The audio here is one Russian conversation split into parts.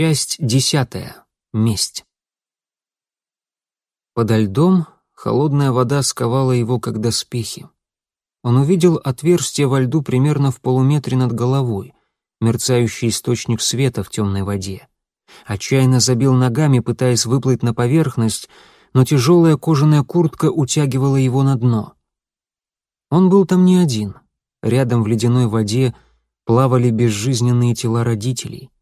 Часть десятая. Месть. Подо льдом холодная вода сковала его, как доспехи. Он увидел отверстие во льду примерно в полуметре над головой, мерцающий источник света в темной воде. Отчаянно забил ногами, пытаясь выплыть на поверхность, но тяжелая кожаная куртка утягивала его на дно. Он был там не один. Рядом в ледяной воде плавали безжизненные тела родителей —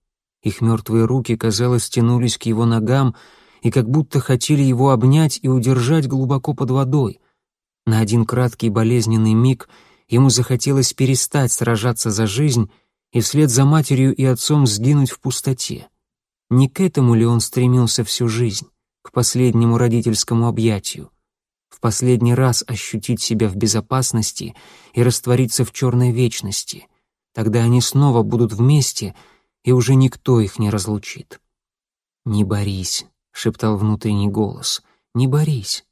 их мертвые руки, казалось, тянулись к его ногам и как будто хотели его обнять и удержать глубоко под водой. На один краткий болезненный миг ему захотелось перестать сражаться за жизнь и вслед за матерью и отцом сгинуть в пустоте. Не к этому ли он стремился всю жизнь, к последнему родительскому объятию? В последний раз ощутить себя в безопасности и раствориться в черной вечности. Тогда они снова будут вместе — и уже никто их не разлучит. «Не борись», — шептал внутренний голос, — «не борись.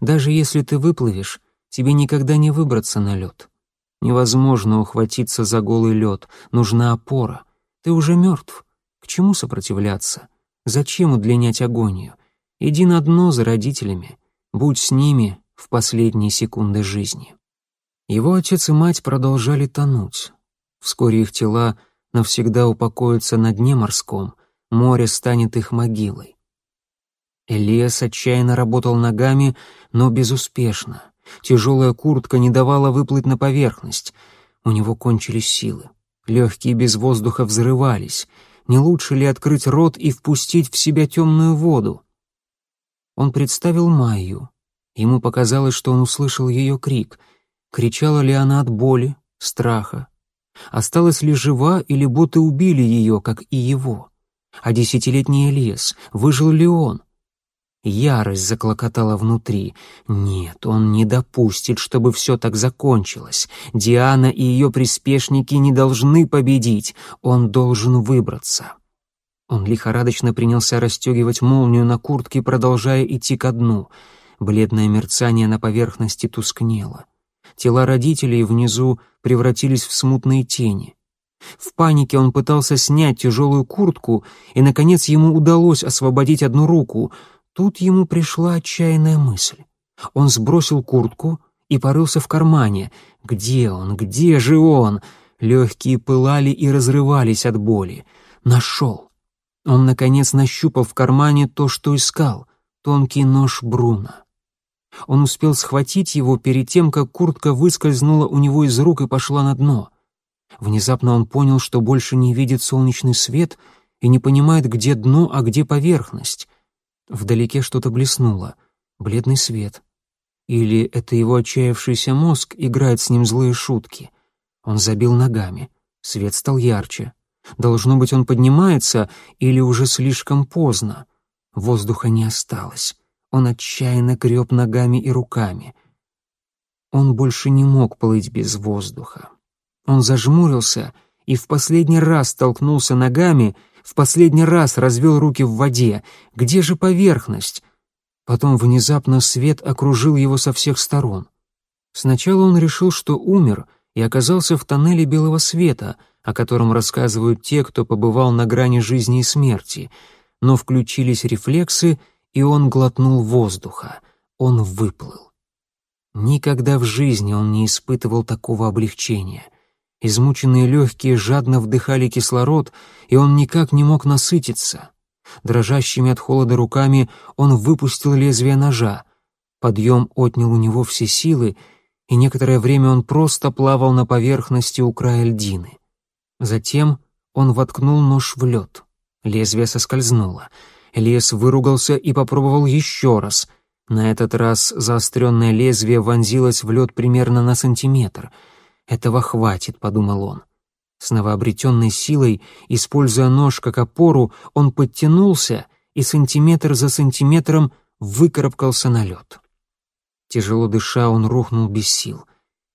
Даже если ты выплывешь, тебе никогда не выбраться на лед. Невозможно ухватиться за голый лед, нужна опора. Ты уже мертв. К чему сопротивляться? Зачем удлинять агонию? Иди на дно за родителями, будь с ними в последние секунды жизни». Его отец и мать продолжали тонуть. Вскоре их тела — навсегда упокоятся на дне морском, море станет их могилой. Элиас отчаянно работал ногами, но безуспешно. Тяжелая куртка не давала выплыть на поверхность. У него кончились силы. Легкие без воздуха взрывались. Не лучше ли открыть рот и впустить в себя темную воду? Он представил Майю. Ему показалось, что он услышал ее крик. Кричала ли она от боли, страха, Осталась ли жива или боты убили ее, как и его? А десятилетний Элиас, выжил ли он? Ярость заклокотала внутри. Нет, он не допустит, чтобы все так закончилось. Диана и ее приспешники не должны победить. Он должен выбраться. Он лихорадочно принялся расстегивать молнию на куртке, продолжая идти ко дну. Бледное мерцание на поверхности тускнело. Тела родителей внизу превратились в смутные тени. В панике он пытался снять тяжелую куртку, и, наконец, ему удалось освободить одну руку. Тут ему пришла отчаянная мысль. Он сбросил куртку и порылся в кармане. Где он? Где же он? Легкие пылали и разрывались от боли. Нашел. Он, наконец, нащупал в кармане то, что искал — тонкий нож Бруна. Он успел схватить его перед тем, как куртка выскользнула у него из рук и пошла на дно. Внезапно он понял, что больше не видит солнечный свет и не понимает, где дно, а где поверхность. Вдалеке что-то блеснуло. Бледный свет. Или это его отчаявшийся мозг играет с ним злые шутки. Он забил ногами. Свет стал ярче. Должно быть, он поднимается или уже слишком поздно. Воздуха не осталось. Он отчаянно греб ногами и руками. Он больше не мог плыть без воздуха. Он зажмурился и в последний раз столкнулся ногами, в последний раз развел руки в воде. Где же поверхность? Потом внезапно свет окружил его со всех сторон. Сначала он решил, что умер, и оказался в тоннеле белого света, о котором рассказывают те, кто побывал на грани жизни и смерти, но включились рефлексы — и он глотнул воздуха. Он выплыл. Никогда в жизни он не испытывал такого облегчения. Измученные легкие жадно вдыхали кислород, и он никак не мог насытиться. Дрожащими от холода руками он выпустил лезвие ножа. Подъем отнял у него все силы, и некоторое время он просто плавал на поверхности у края льдины. Затем он воткнул нож в лед. Лезвие соскользнуло — Элиас выругался и попробовал еще раз. На этот раз заостренное лезвие вонзилось в лед примерно на сантиметр. «Этого хватит», — подумал он. С новообретенной силой, используя нож как опору, он подтянулся и сантиметр за сантиметром выкарабкался на лед. Тяжело дыша, он рухнул без сил.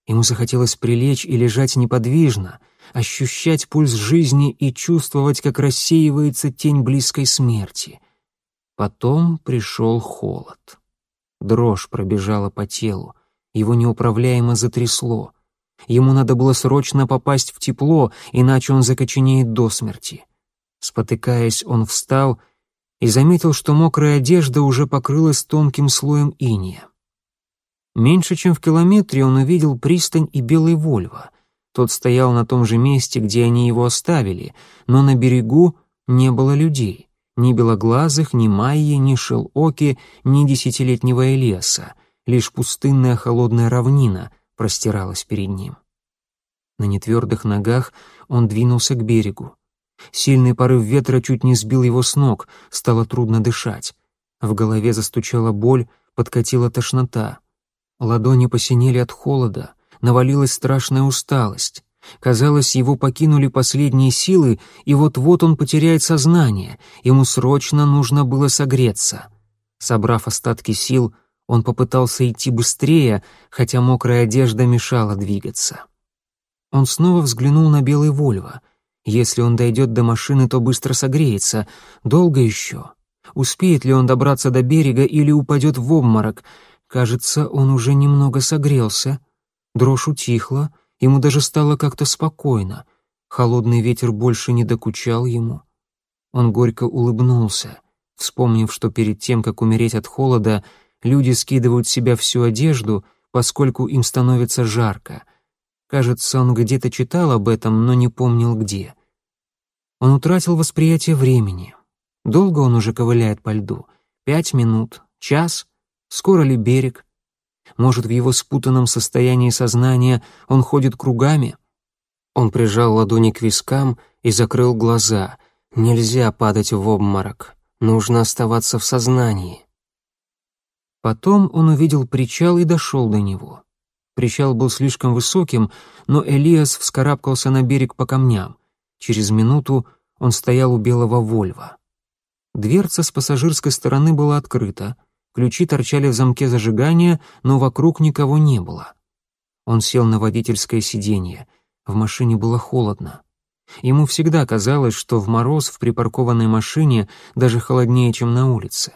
Ему захотелось прилечь и лежать неподвижно, ощущать пульс жизни и чувствовать, как рассеивается тень близкой смерти. Потом пришел холод. Дрожь пробежала по телу, его неуправляемо затрясло. Ему надо было срочно попасть в тепло, иначе он закоченеет до смерти. Спотыкаясь, он встал и заметил, что мокрая одежда уже покрылась тонким слоем иния. Меньше чем в километре он увидел пристань и белый Вольво. Тот стоял на том же месте, где они его оставили, но на берегу не было людей. Ни белоглазых, ни Майи, ни Шелоки, ни десятилетнего Элеса. Лишь пустынная холодная равнина простиралась перед ним. На нетвердых ногах он двинулся к берегу. Сильный порыв ветра чуть не сбил его с ног, стало трудно дышать. В голове застучала боль, подкатила тошнота. Ладони посинели от холода, навалилась страшная усталость. Казалось, его покинули последние силы, и вот-вот он потеряет сознание, ему срочно нужно было согреться. Собрав остатки сил, он попытался идти быстрее, хотя мокрая одежда мешала двигаться. Он снова взглянул на белый Вольво. Если он дойдет до машины, то быстро согреется. Долго еще? Успеет ли он добраться до берега или упадет в обморок? Кажется, он уже немного согрелся. Дрожь утихла, Ему даже стало как-то спокойно. Холодный ветер больше не докучал ему. Он горько улыбнулся, вспомнив, что перед тем, как умереть от холода, люди скидывают с себя всю одежду, поскольку им становится жарко. Кажется, он где-то читал об этом, но не помнил где. Он утратил восприятие времени. Долго он уже ковыляет по льду? Пять минут? Час? Скоро ли берег? Может, в его спутанном состоянии сознания он ходит кругами? Он прижал ладони к вискам и закрыл глаза. Нельзя падать в обморок. Нужно оставаться в сознании. Потом он увидел причал и дошел до него. Причал был слишком высоким, но Элиас вскарабкался на берег по камням. Через минуту он стоял у белого Вольва. Дверца с пассажирской стороны была открыта — Ключи торчали в замке зажигания, но вокруг никого не было. Он сел на водительское сиденье. В машине было холодно. Ему всегда казалось, что в мороз в припаркованной машине даже холоднее, чем на улице.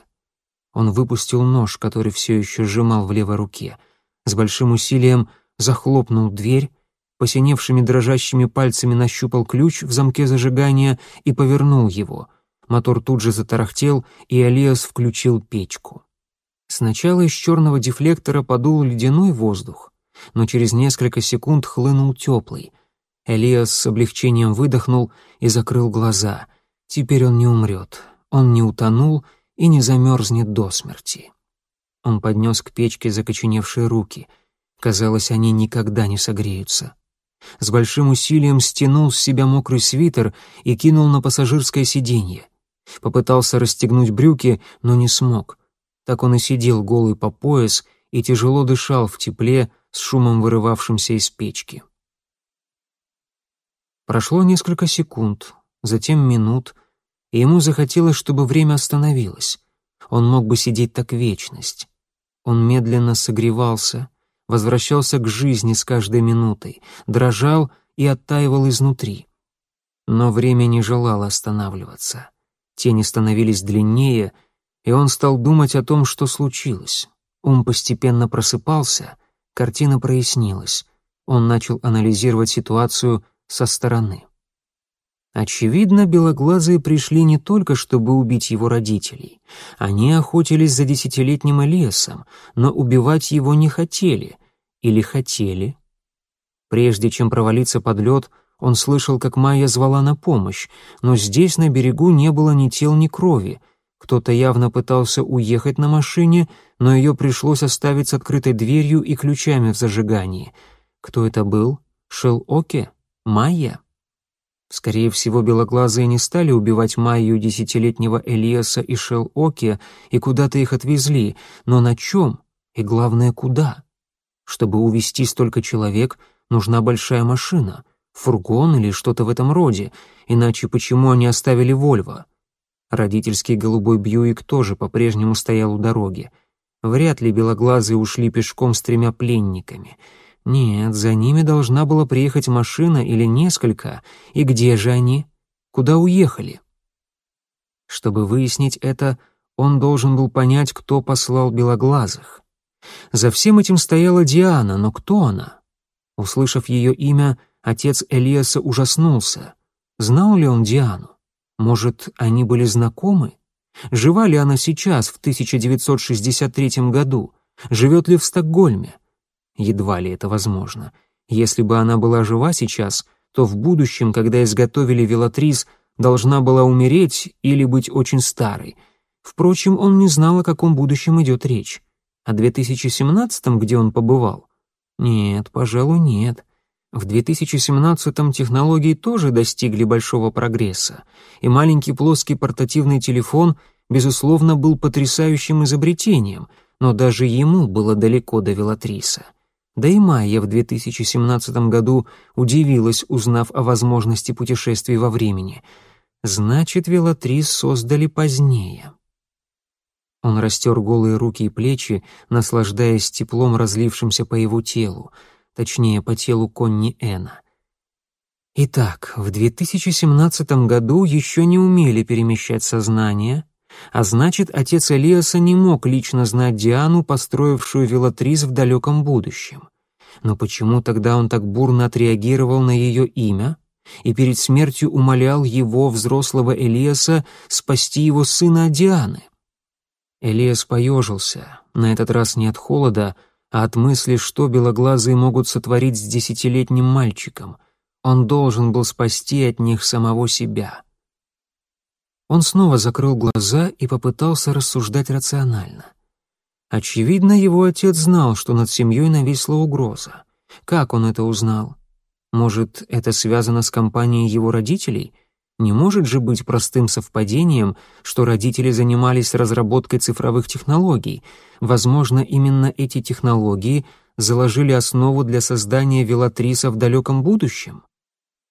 Он выпустил нож, который все еще сжимал в левой руке. С большим усилием захлопнул дверь, посиневшими дрожащими пальцами нащупал ключ в замке зажигания и повернул его. Мотор тут же затарахтел, и Алиас включил печку. Сначала из черного дефлектора подул ледяной воздух, но через несколько секунд хлынул теплый. Элиас с облегчением выдохнул и закрыл глаза. Теперь он не умрет, он не утонул и не замерзнет до смерти. Он поднес к печке закоченевшие руки. Казалось, они никогда не согреются. С большим усилием стянул с себя мокрый свитер и кинул на пассажирское сиденье. Попытался расстегнуть брюки, но не смог — так он и сидел голый по пояс и тяжело дышал в тепле с шумом вырывавшимся из печки. Прошло несколько секунд, затем минут, и ему захотелось, чтобы время остановилось. Он мог бы сидеть так вечность. Он медленно согревался, возвращался к жизни с каждой минутой, дрожал и оттаивал изнутри. Но время не желало останавливаться. Тени становились длиннее, и он стал думать о том, что случилось. Ум постепенно просыпался, картина прояснилась. Он начал анализировать ситуацию со стороны. Очевидно, белоглазые пришли не только, чтобы убить его родителей. Они охотились за десятилетним Элиасом, но убивать его не хотели. Или хотели. Прежде чем провалиться под лед, он слышал, как Майя звала на помощь, но здесь на берегу не было ни тел, ни крови — кто-то явно пытался уехать на машине, но ее пришлось оставить с открытой дверью и ключами в зажигании. Кто это был? Шел Оке? Майя? Скорее всего, белоглазые не стали убивать Майю десятилетнего Элиаса и Шел Оке и куда-то их отвезли, но на чем? И главное, куда? Чтобы увезти столько человек, нужна большая машина, фургон или что-то в этом роде, иначе почему они оставили Вольво? Родительский голубой Бьюик тоже по-прежнему стоял у дороги. Вряд ли белоглазые ушли пешком с тремя пленниками. Нет, за ними должна была приехать машина или несколько. И где же они? Куда уехали? Чтобы выяснить это, он должен был понять, кто послал белоглазых. За всем этим стояла Диана, но кто она? Услышав ее имя, отец Элиаса ужаснулся. Знал ли он Диану? Может, они были знакомы? Жива ли она сейчас, в 1963 году? Живет ли в Стокгольме? Едва ли это возможно. Если бы она была жива сейчас, то в будущем, когда изготовили велатрис, должна была умереть или быть очень старой. Впрочем, он не знал, о каком будущем идет речь. О 2017-м, где он побывал? Нет, пожалуй, нет. В 2017-м технологии тоже достигли большого прогресса, и маленький плоский портативный телефон, безусловно, был потрясающим изобретением, но даже ему было далеко до Велатриса. Да и Майя в 2017 году удивилась, узнав о возможности путешествий во времени. Значит, Велатрис создали позднее. Он растер голые руки и плечи, наслаждаясь теплом, разлившимся по его телу, точнее, по телу Конни Эна. Итак, в 2017 году еще не умели перемещать сознание, а значит, отец Элиаса не мог лично знать Диану, построившую велатрис в далеком будущем. Но почему тогда он так бурно отреагировал на ее имя и перед смертью умолял его, взрослого Элиаса, спасти его сына Дианы? Элиас поежился, на этот раз не от холода, а от мысли, что белоглазые могут сотворить с десятилетним мальчиком. Он должен был спасти от них самого себя. Он снова закрыл глаза и попытался рассуждать рационально. Очевидно, его отец знал, что над семьей нависла угроза. Как он это узнал? Может, это связано с компанией его родителей? Не может же быть простым совпадением, что родители занимались разработкой цифровых технологий. Возможно, именно эти технологии заложили основу для создания велатриса в далеком будущем.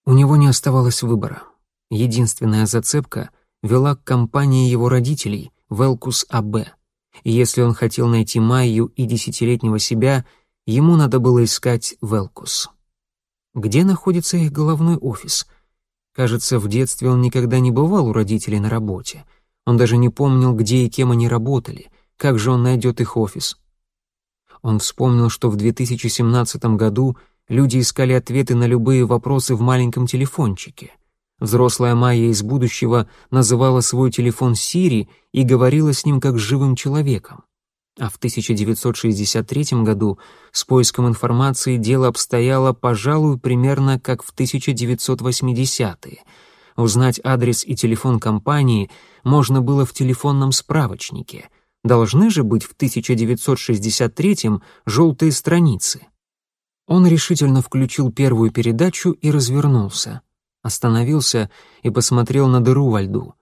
У него не оставалось выбора. Единственная зацепка — вела к компании его родителей, Велкус АБ. Если он хотел найти Майю и десятилетнего себя, ему надо было искать Велкус. Где находится их головной офис? Кажется, в детстве он никогда не бывал у родителей на работе. Он даже не помнил, где и кем они работали. Как же он найдет их офис? Он вспомнил, что в 2017 году люди искали ответы на любые вопросы в маленьком телефончике — Взрослая Майя из будущего называла свой телефон Сири и говорила с ним как с живым человеком. А в 1963 году с поиском информации дело обстояло, пожалуй, примерно как в 1980-е. Узнать адрес и телефон компании можно было в телефонном справочнике. Должны же быть в 1963-м желтые страницы. Он решительно включил первую передачу и развернулся остановился и посмотрел на дыру во льду.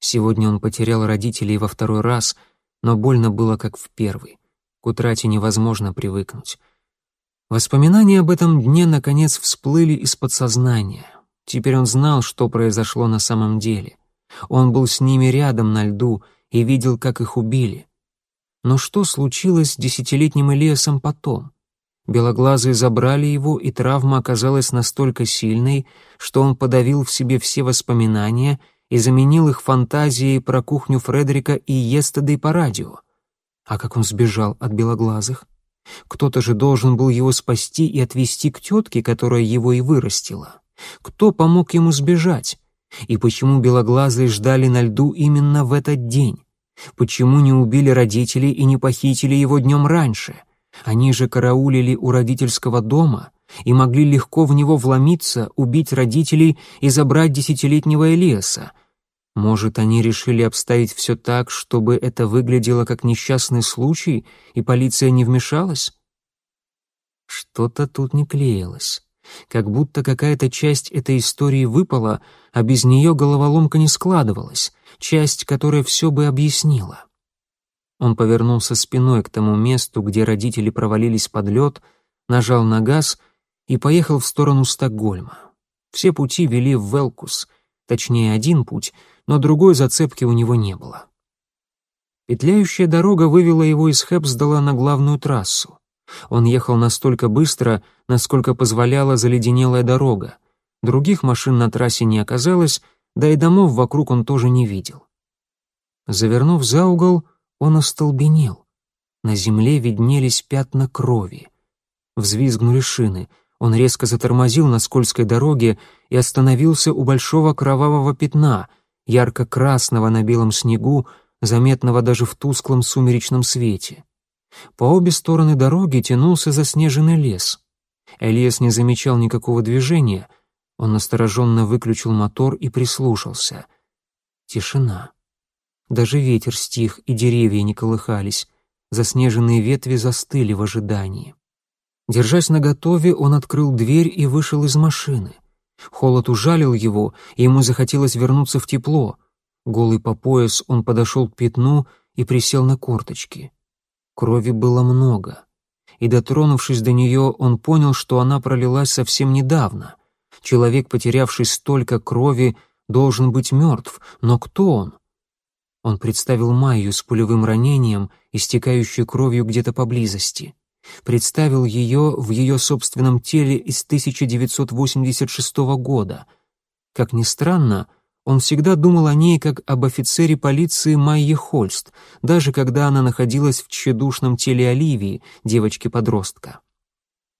Сегодня он потерял родителей во второй раз, но больно было как в первый. К утрате невозможно привыкнуть. Воспоминания об этом дне наконец всплыли из подсознания. Теперь он знал, что произошло на самом деле. Он был с ними рядом на льду и видел, как их убили. Но что случилось с десятилетним Элиасом потом? Белоглазые забрали его, и травма оказалась настолько сильной, что он подавил в себе все воспоминания и заменил их фантазией про кухню Фредерика и Естедой по радио. А как он сбежал от белоглазых? Кто-то же должен был его спасти и отвезти к тетке, которая его и вырастила. Кто помог ему сбежать? И почему белоглазые ждали на льду именно в этот день? Почему не убили родителей и не похитили его днем раньше? — они же караулили у родительского дома и могли легко в него вломиться, убить родителей и забрать десятилетнего Элиаса. Может, они решили обставить все так, чтобы это выглядело как несчастный случай, и полиция не вмешалась? Что-то тут не клеилось. Как будто какая-то часть этой истории выпала, а без нее головоломка не складывалась, часть, которая все бы объяснила. Он повернулся спиной к тому месту, где родители провалились под лед, нажал на газ и поехал в сторону Стокгольма. Все пути вели в Велкус, точнее один путь, но другой зацепки у него не было. Петляющая дорога вывела его из Хэпсдала на главную трассу. Он ехал настолько быстро, насколько позволяла заледенелая дорога. Других машин на трассе не оказалось, да и домов вокруг он тоже не видел. Завернув за угол, он остолбенел. На земле виднелись пятна крови. Взвизгнули шины. Он резко затормозил на скользкой дороге и остановился у большого кровавого пятна. Ярко-красного на белом снегу, заметного даже в тусклом сумеречном свете. По обе стороны дороги тянулся заснеженный лес. Элиас не замечал никакого движения. Он настороженно выключил мотор и прислушался. Тишина. Даже ветер стих, и деревья не колыхались. Заснеженные ветви застыли в ожидании. Держась наготове, он открыл дверь и вышел из машины. Холод ужалил его, и ему захотелось вернуться в тепло. Голый по пояс, он подошел к пятну и присел на корточки. Крови было много. И, дотронувшись до нее, он понял, что она пролилась совсем недавно. Человек, потерявший столько крови, должен быть мертв, но кто он? Он представил Майю с пулевым ранением, истекающей кровью где-то поблизости. Представил ее в ее собственном теле из 1986 года. Как ни странно, он всегда думал о ней как об офицере полиции Майе Хольст, даже когда она находилась в тщедушном теле Оливии, девочки-подростка.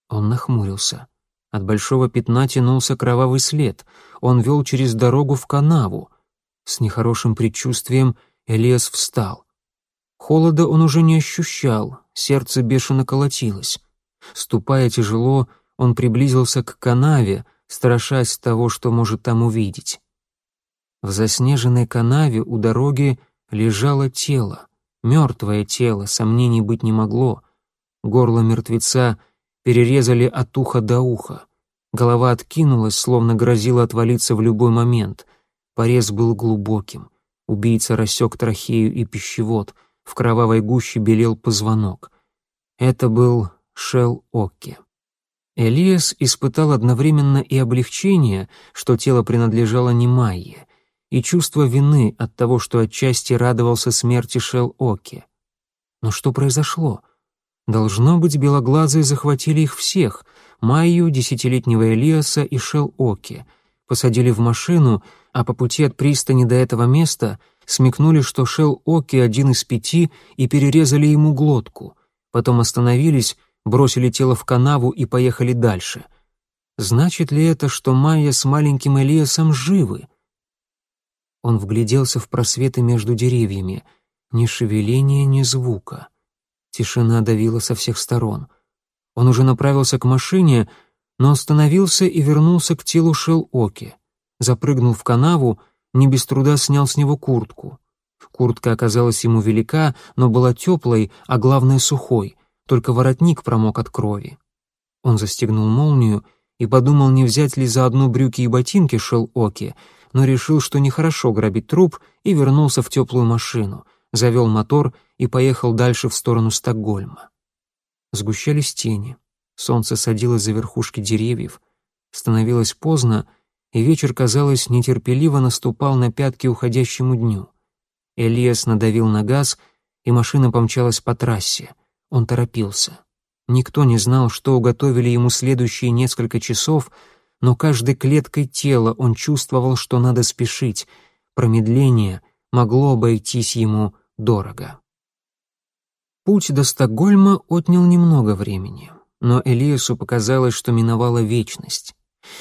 Он нахмурился. От большого пятна тянулся кровавый след. Он вел через дорогу в канаву. С нехорошим предчувствием Элиас встал. Холода он уже не ощущал, сердце бешено колотилось. Ступая тяжело, он приблизился к канаве, страшась того, что может там увидеть. В заснеженной канаве у дороги лежало тело, мертвое тело, сомнений быть не могло. Горло мертвеца перерезали от уха до уха. Голова откинулась, словно грозила отвалиться в любой момент. Порез был глубоким. Убийца рассек трахею и пищевод. В кровавой гуще белел позвонок. Это был Шел Окки. Элиас испытал одновременно и облегчение, что тело принадлежало не Майе, и чувство вины от того, что отчасти радовался смерти Шел Оки. Но что произошло? Должно быть, белоглазые захватили их всех — Майю, десятилетнего Элиаса и Шел Оки. Посадили в машину, а по пути от пристани до этого места смекнули, что Шел Оки один из пяти и перерезали ему глотку. Потом остановились, бросили тело в канаву и поехали дальше. Значит ли это, что Майя с маленьким Элиасом живы? Он вгляделся в просветы между деревьями. Ни шевеления, ни звука. Тишина давила со всех сторон. Он уже направился к машине, но остановился и вернулся к телу Шел-Оки. Запрыгнул в канаву, не без труда снял с него куртку. Куртка оказалась ему велика, но была теплой, а главное сухой, только воротник промок от крови. Он застегнул молнию и подумал, не взять ли заодно брюки и ботинки Шел-Оки, но решил, что нехорошо грабить труп, и вернулся в теплую машину, завел мотор и поехал дальше в сторону Стокгольма. Сгущались тени, солнце садилось за верхушки деревьев, становилось поздно, и вечер, казалось, нетерпеливо наступал на пятки уходящему дню. Элиас надавил на газ, и машина помчалась по трассе. Он торопился. Никто не знал, что уготовили ему следующие несколько часов — но каждой клеткой тела он чувствовал, что надо спешить. Промедление могло обойтись ему дорого. Путь до Стокгольма отнял немного времени, но Элиасу показалось, что миновала вечность.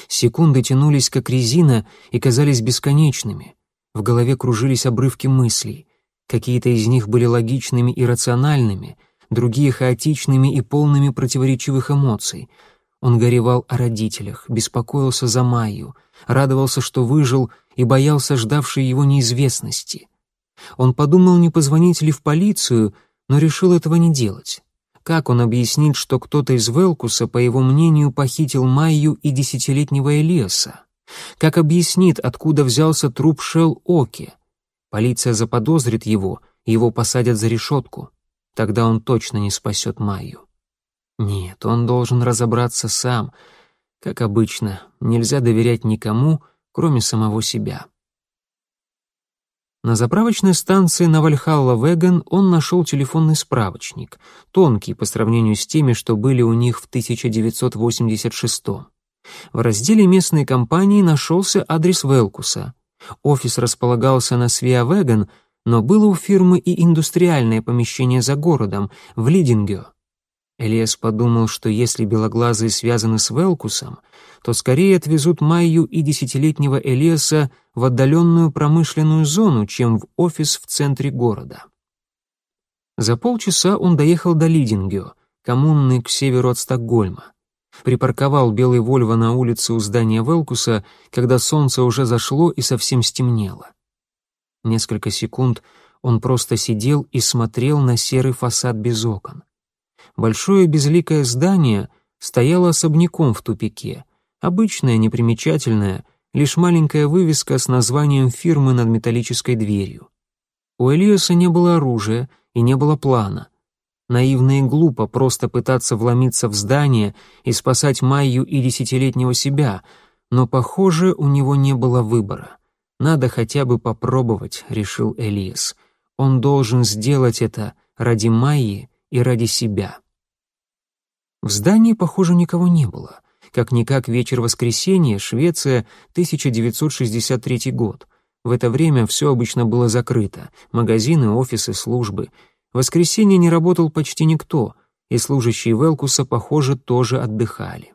Секунды тянулись как резина и казались бесконечными. В голове кружились обрывки мыслей. Какие-то из них были логичными и рациональными, другие хаотичными и полными противоречивых эмоций — он горевал о родителях, беспокоился за Майю, радовался, что выжил, и боялся ждавшей его неизвестности. Он подумал, не позвонить ли в полицию, но решил этого не делать. Как он объяснит, что кто-то из Велкуса, по его мнению, похитил Майю и десятилетнего Элиаса? Как объяснит, откуда взялся труп Шел Оки? Полиция заподозрит его, его посадят за решетку. Тогда он точно не спасет Майю. Нет, он должен разобраться сам. Как обычно, нельзя доверять никому, кроме самого себя. На заправочной станции на Вальхалла-Веган он нашел телефонный справочник, тонкий по сравнению с теми, что были у них в 1986 -м. В разделе местной компании нашелся адрес Велкуса. Офис располагался на Свиавеган, но было у фирмы и индустриальное помещение за городом, в Лидингё. Элиас подумал, что если белоглазые связаны с Велкусом, то скорее отвезут Майю и десятилетнего Элиаса в отдаленную промышленную зону, чем в офис в центре города. За полчаса он доехал до Лидингио, коммунный к северу от Стокгольма. Припарковал белый Вольво на улице у здания Велкуса, когда солнце уже зашло и совсем стемнело. Несколько секунд он просто сидел и смотрел на серый фасад без окон. Большое безликое здание стояло особняком в тупике, обычное, непримечательное, лишь маленькая вывеска с названием фирмы над металлической дверью. У Элиоса не было оружия и не было плана. Наивно и глупо просто пытаться вломиться в здание и спасать Майю и десятилетнего себя, но, похоже, у него не было выбора. Надо хотя бы попробовать, решил Элиас. Он должен сделать это ради Майи и ради себя. В здании, похоже, никого не было. Как-никак вечер воскресенья, Швеция, 1963 год. В это время все обычно было закрыто. Магазины, офисы, службы. В воскресенье не работал почти никто, и служащие Велкуса, похоже, тоже отдыхали.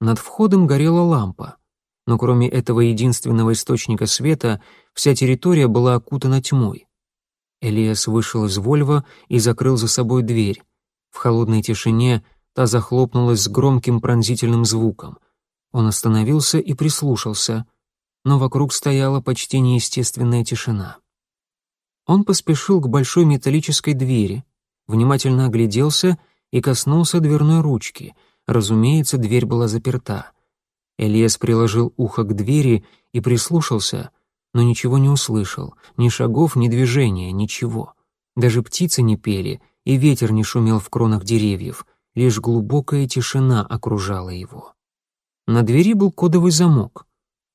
Над входом горела лампа но кроме этого единственного источника света вся территория была окутана тьмой. Элиас вышел из Вольва и закрыл за собой дверь. В холодной тишине та захлопнулась с громким пронзительным звуком. Он остановился и прислушался, но вокруг стояла почти неестественная тишина. Он поспешил к большой металлической двери, внимательно огляделся и коснулся дверной ручки. Разумеется, дверь была заперта. Элиас приложил ухо к двери и прислушался, но ничего не услышал, ни шагов, ни движения, ничего. Даже птицы не пели, и ветер не шумел в кронах деревьев, лишь глубокая тишина окружала его. На двери был кодовый замок.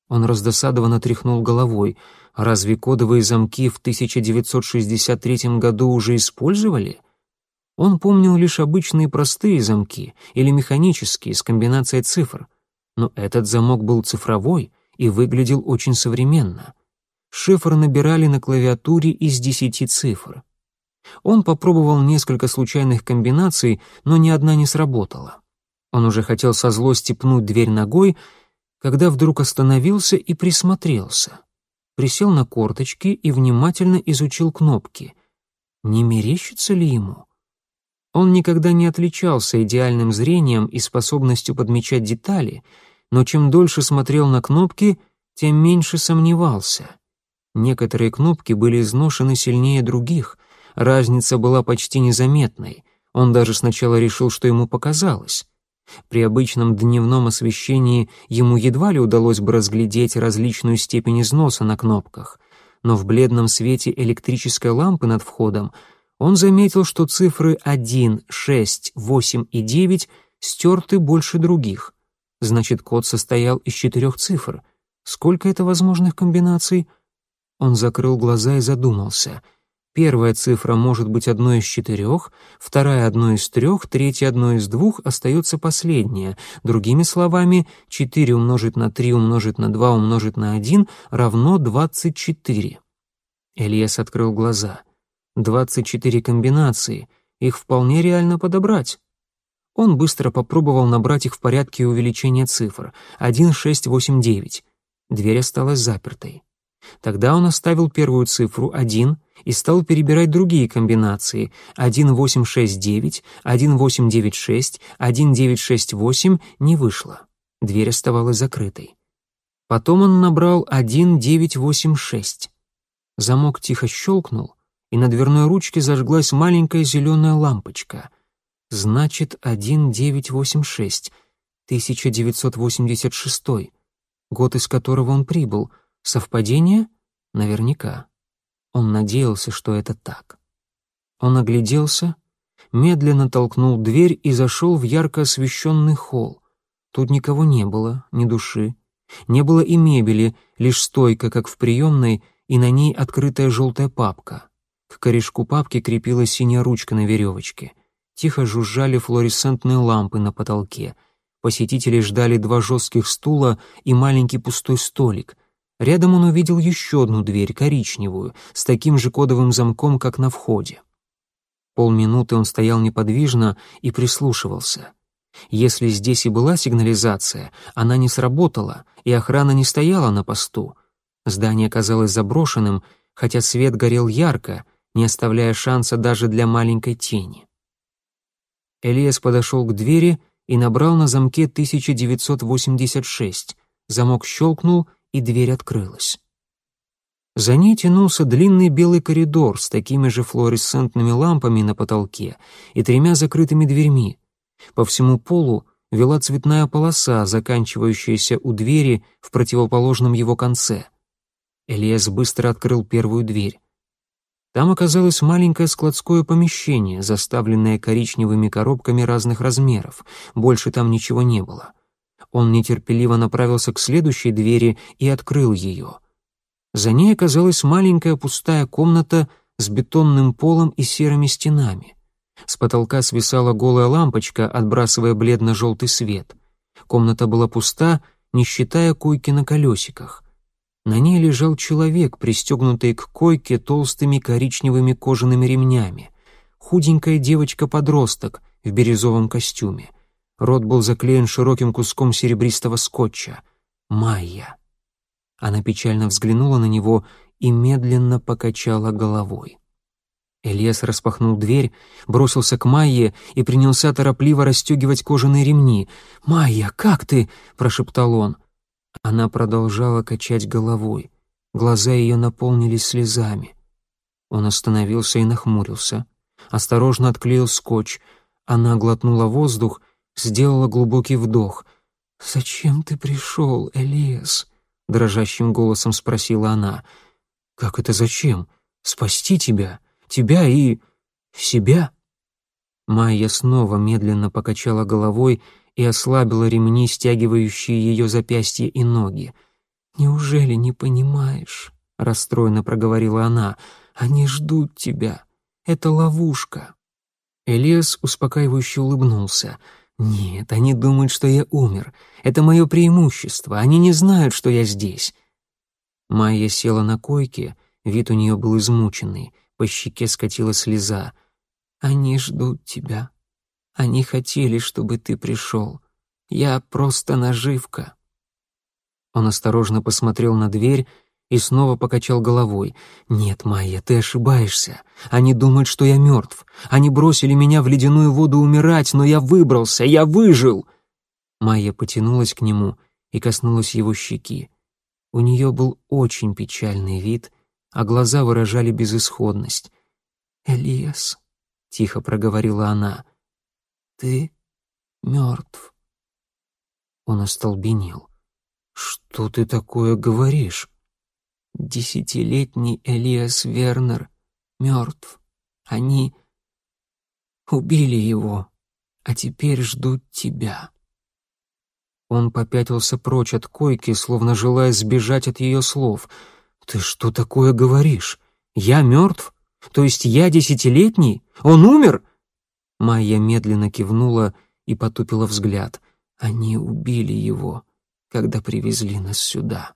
Он раздосадованно тряхнул головой. Разве кодовые замки в 1963 году уже использовали? Он помнил лишь обычные простые замки или механические с комбинацией цифр — но этот замок был цифровой и выглядел очень современно. Шифр набирали на клавиатуре из десяти цифр. Он попробовал несколько случайных комбинаций, но ни одна не сработала. Он уже хотел со злости пнуть дверь ногой, когда вдруг остановился и присмотрелся. Присел на корточки и внимательно изучил кнопки. Не мерещится ли ему? Он никогда не отличался идеальным зрением и способностью подмечать детали — но чем дольше смотрел на кнопки, тем меньше сомневался. Некоторые кнопки были изношены сильнее других, разница была почти незаметной. Он даже сначала решил, что ему показалось. При обычном дневном освещении ему едва ли удалось бы разглядеть различную степень износа на кнопках, но в бледном свете электрической лампы над входом он заметил, что цифры 1, 6, 8 и 9 стерты больше других — Значит, код состоял из четырех цифр. Сколько это возможных комбинаций? Он закрыл глаза и задумался. Первая цифра может быть одной из четырех, вторая — одной из трех, третья — одной из двух, остается последняя. Другими словами, четыре умножить на три умножить на два умножить на один равно двадцать четыре. Элиас открыл глаза. Двадцать четыре комбинации. Их вполне реально подобрать. Он быстро попробовал набрать их в порядке увеличения цифр. 1, 6, 8, 9. Дверь осталась запертой. Тогда он оставил первую цифру 1 и стал перебирать другие комбинации 1869, 1896, 1968 не вышло. Дверь оставалась закрытой. Потом он набрал 1986. Замок тихо щелкнул, и на дверной ручке зажглась маленькая зеленая лампочка — Значит, 1986, 1986, год из которого он прибыл. Совпадение? Наверняка. Он надеялся, что это так. Он огляделся, медленно толкнул дверь и зашел в ярко освещенный холл. Тут никого не было, ни души. Не было и мебели, лишь стойка, как в приемной, и на ней открытая желтая папка. К корешку папки крепилась синяя ручка на веревочке. Тихо жужжали флуоресцентные лампы на потолке. Посетители ждали два жестких стула и маленький пустой столик. Рядом он увидел еще одну дверь, коричневую, с таким же кодовым замком, как на входе. Полминуты он стоял неподвижно и прислушивался. Если здесь и была сигнализация, она не сработала, и охрана не стояла на посту. Здание казалось заброшенным, хотя свет горел ярко, не оставляя шанса даже для маленькой тени. Элиас подошел к двери и набрал на замке 1986. Замок щелкнул, и дверь открылась. За ней тянулся длинный белый коридор с такими же флуоресцентными лампами на потолке и тремя закрытыми дверьми. По всему полу вела цветная полоса, заканчивающаяся у двери в противоположном его конце. Элиас быстро открыл первую дверь. Там оказалось маленькое складское помещение, заставленное коричневыми коробками разных размеров. Больше там ничего не было. Он нетерпеливо направился к следующей двери и открыл ее. За ней оказалась маленькая пустая комната с бетонным полом и серыми стенами. С потолка свисала голая лампочка, отбрасывая бледно-желтый свет. Комната была пуста, не считая койки на колесиках. На ней лежал человек, пристегнутый к койке толстыми коричневыми кожаными ремнями. Худенькая девочка-подросток в бирюзовом костюме. Рот был заклеен широким куском серебристого скотча. Майя. Она печально взглянула на него и медленно покачала головой. Элиас распахнул дверь, бросился к Майе и принялся торопливо расстегивать кожаные ремни. «Майя, как ты?» — прошептал он. Она продолжала качать головой. Глаза ее наполнились слезами. Он остановился и нахмурился. Осторожно отклеил скотч. Она глотнула воздух, сделала глубокий вдох. «Зачем ты пришел, Элиас?» — дрожащим голосом спросила она. «Как это зачем? Спасти тебя? Тебя и... себя?» Майя снова медленно покачала головой и ослабила ремни, стягивающие ее запястья и ноги. «Неужели не понимаешь?» — расстроенно проговорила она. «Они ждут тебя. Это ловушка». Элиас успокаивающе улыбнулся. «Нет, они думают, что я умер. Это мое преимущество. Они не знают, что я здесь». Майя села на койке, вид у нее был измученный, по щеке скатила слеза. «Они ждут тебя», они хотели, чтобы ты пришел. Я просто наживка». Он осторожно посмотрел на дверь и снова покачал головой. «Нет, Майя, ты ошибаешься. Они думают, что я мертв. Они бросили меня в ледяную воду умирать, но я выбрался, я выжил!» Майя потянулась к нему и коснулась его щеки. У нее был очень печальный вид, а глаза выражали безысходность. «Элиас», — тихо проговорила она, ты мертв. Он остолбенел. Что ты такое говоришь? Десятилетний Элиас Вернер мертв. Они убили его, а теперь ждут тебя. Он попятился прочь от койки, словно желая сбежать от ее слов. «Ты что такое говоришь? Я мертв? То есть я десятилетний? Он умер? Майя медленно кивнула и потупила взгляд. Они убили его, когда привезли нас сюда.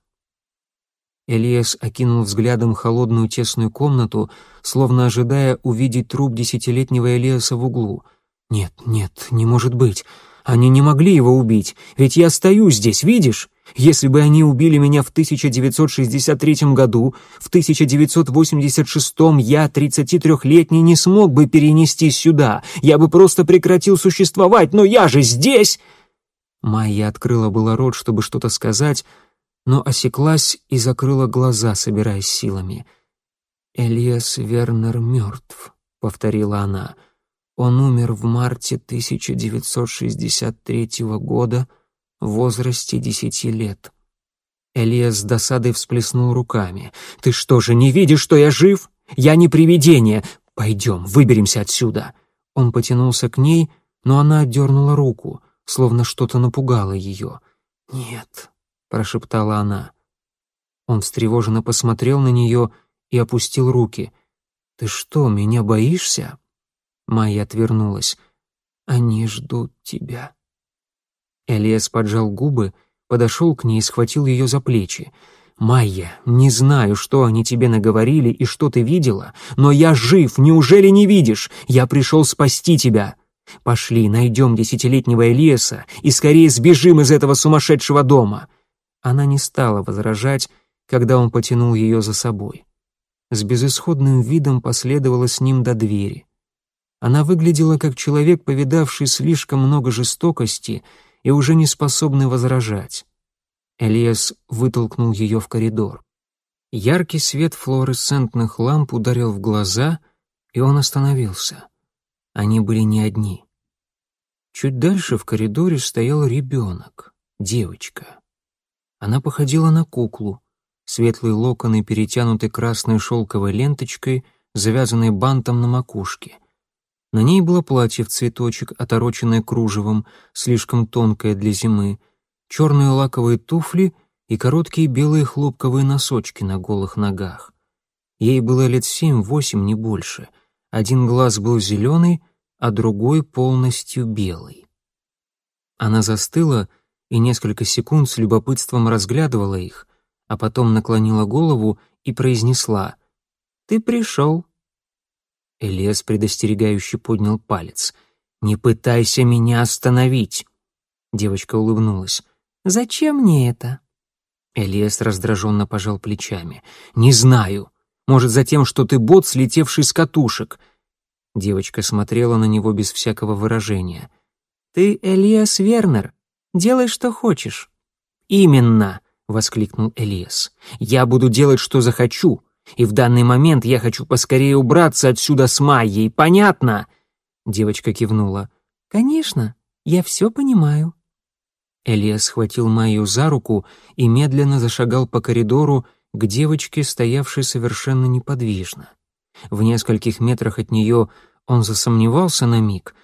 Элиас окинул взглядом холодную тесную комнату, словно ожидая увидеть труп десятилетнего Элиаса в углу. «Нет, нет, не может быть. Они не могли его убить, ведь я стою здесь, видишь? Если бы они убили меня в 1963 году, в 1986 я, 33-летний, не смог бы перенестись сюда. Я бы просто прекратил существовать, но я же здесь!» Майя открыла было рот, чтобы что-то сказать, но осеклась и закрыла глаза, собираясь силами. «Элиас Вернер мертв», — повторила она. «Он умер в марте 1963 года», в возрасте десяти лет. Элиас с досадой всплеснул руками. «Ты что же, не видишь, что я жив? Я не привидение! Пойдем, выберемся отсюда!» Он потянулся к ней, но она отдернула руку, словно что-то напугало ее. «Нет», — прошептала она. Он встревоженно посмотрел на нее и опустил руки. «Ты что, меня боишься?» Майя отвернулась. «Они ждут тебя». Элиас поджал губы, подошел к ней и схватил ее за плечи. «Майя, не знаю, что они тебе наговорили и что ты видела, но я жив, неужели не видишь? Я пришел спасти тебя. Пошли, найдем десятилетнего Элиаса и скорее сбежим из этого сумасшедшего дома». Она не стала возражать когда он потянул ее за собой. С безысходным видом последовала с ним до двери. Она выглядела как человек, повидавший слишком много жестокости и уже не способный возражать. Элиас вытолкнул ее в коридор. Яркий свет флуоресцентных ламп ударил в глаза, и он остановился. Они были не одни. Чуть дальше в коридоре стоял ребенок, девочка. Она походила на куклу. Светлые локоны перетянуты красной шелковой ленточкой, завязанной бантом на макушке. На ней было платье в цветочек, отороченное кружевом, слишком тонкое для зимы, черные лаковые туфли и короткие белые хлопковые носочки на голых ногах. Ей было лет семь-восемь, не больше. Один глаз был зеленый, а другой полностью белый. Она застыла и несколько секунд с любопытством разглядывала их, а потом наклонила голову и произнесла «Ты пришел». Элиас предостерегающе поднял палец. «Не пытайся меня остановить!» Девочка улыбнулась. «Зачем мне это?» Элиас раздраженно пожал плечами. «Не знаю. Может, за тем, что ты бот, слетевший с катушек». Девочка смотрела на него без всякого выражения. «Ты Элиас Вернер. Делай, что хочешь». «Именно!» — воскликнул Элиас. «Я буду делать, что захочу, и в данный момент я хочу поскорее убраться отсюда с Майей, понятно?» Девочка кивнула. «Конечно, я все понимаю». Элиас схватил Майю за руку и медленно зашагал по коридору к девочке, стоявшей совершенно неподвижно. В нескольких метрах от нее он засомневался на миг,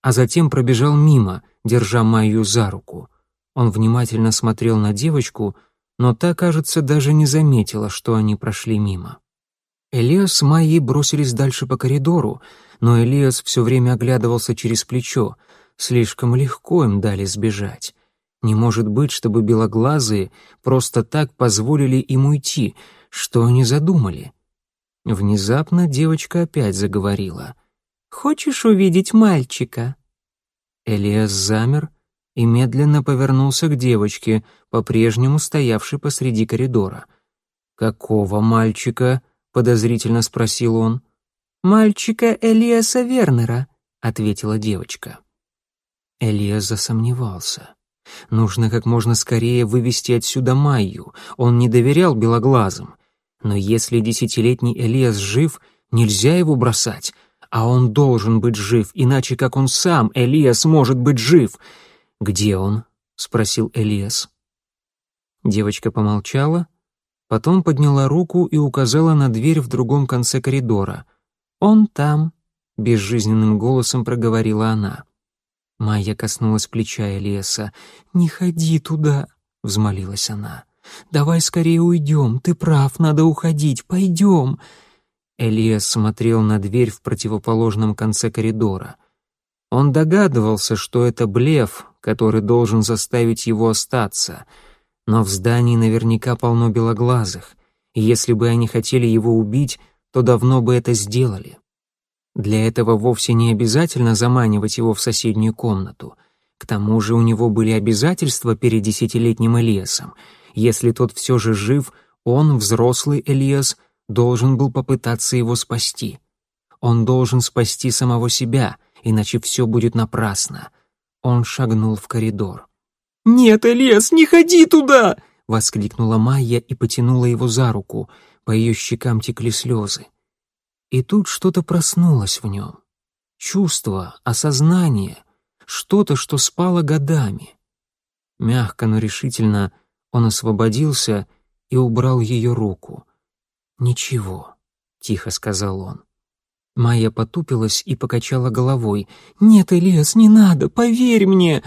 а затем пробежал мимо, держа Майю за руку. Он внимательно смотрел на девочку, но та, кажется, даже не заметила, что они прошли мимо. Элиас с Майей бросились дальше по коридору, но Элиас все время оглядывался через плечо. Слишком легко им дали сбежать. Не может быть, чтобы белоглазые просто так позволили им уйти. Что они задумали? Внезапно девочка опять заговорила. «Хочешь увидеть мальчика?» Элиас замер и медленно повернулся к девочке, по-прежнему стоявшей посреди коридора. «Какого мальчика?» — подозрительно спросил он. «Мальчика Элиаса Вернера», — ответила девочка. Элиас засомневался. Нужно как можно скорее вывести отсюда Майю. Он не доверял белоглазым. Но если десятилетний Элиас жив, нельзя его бросать. А он должен быть жив, иначе как он сам, Элиас, может быть жив. «Где он?» — спросил Элиас. Девочка помолчала, потом подняла руку и указала на дверь в другом конце коридора. «Он там», — безжизненным голосом проговорила она. Майя коснулась плеча Элиаса. «Не ходи туда», — взмолилась она. «Давай скорее уйдем, ты прав, надо уходить, пойдем». Элиас смотрел на дверь в противоположном конце коридора. Он догадывался, что это блеф, который должен заставить его остаться, но в здании наверняка полно белоглазых, и если бы они хотели его убить, то давно бы это сделали. Для этого вовсе не обязательно заманивать его в соседнюю комнату. К тому же у него были обязательства перед десятилетним Элиасом. Если тот все же жив, он, взрослый Элиас, должен был попытаться его спасти. Он должен спасти самого себя, иначе все будет напрасно. Он шагнул в коридор. «Нет, Элиас, не ходи туда!» — воскликнула Майя и потянула его за руку. По ее щекам текли слезы. И тут что-то проснулось в нем. Чувство, осознание, что-то, что спало годами. Мягко, но решительно он освободился и убрал ее руку. «Ничего», — тихо сказал он. Майя потупилась и покачала головой. «Нет, Элиас, не надо, поверь мне!»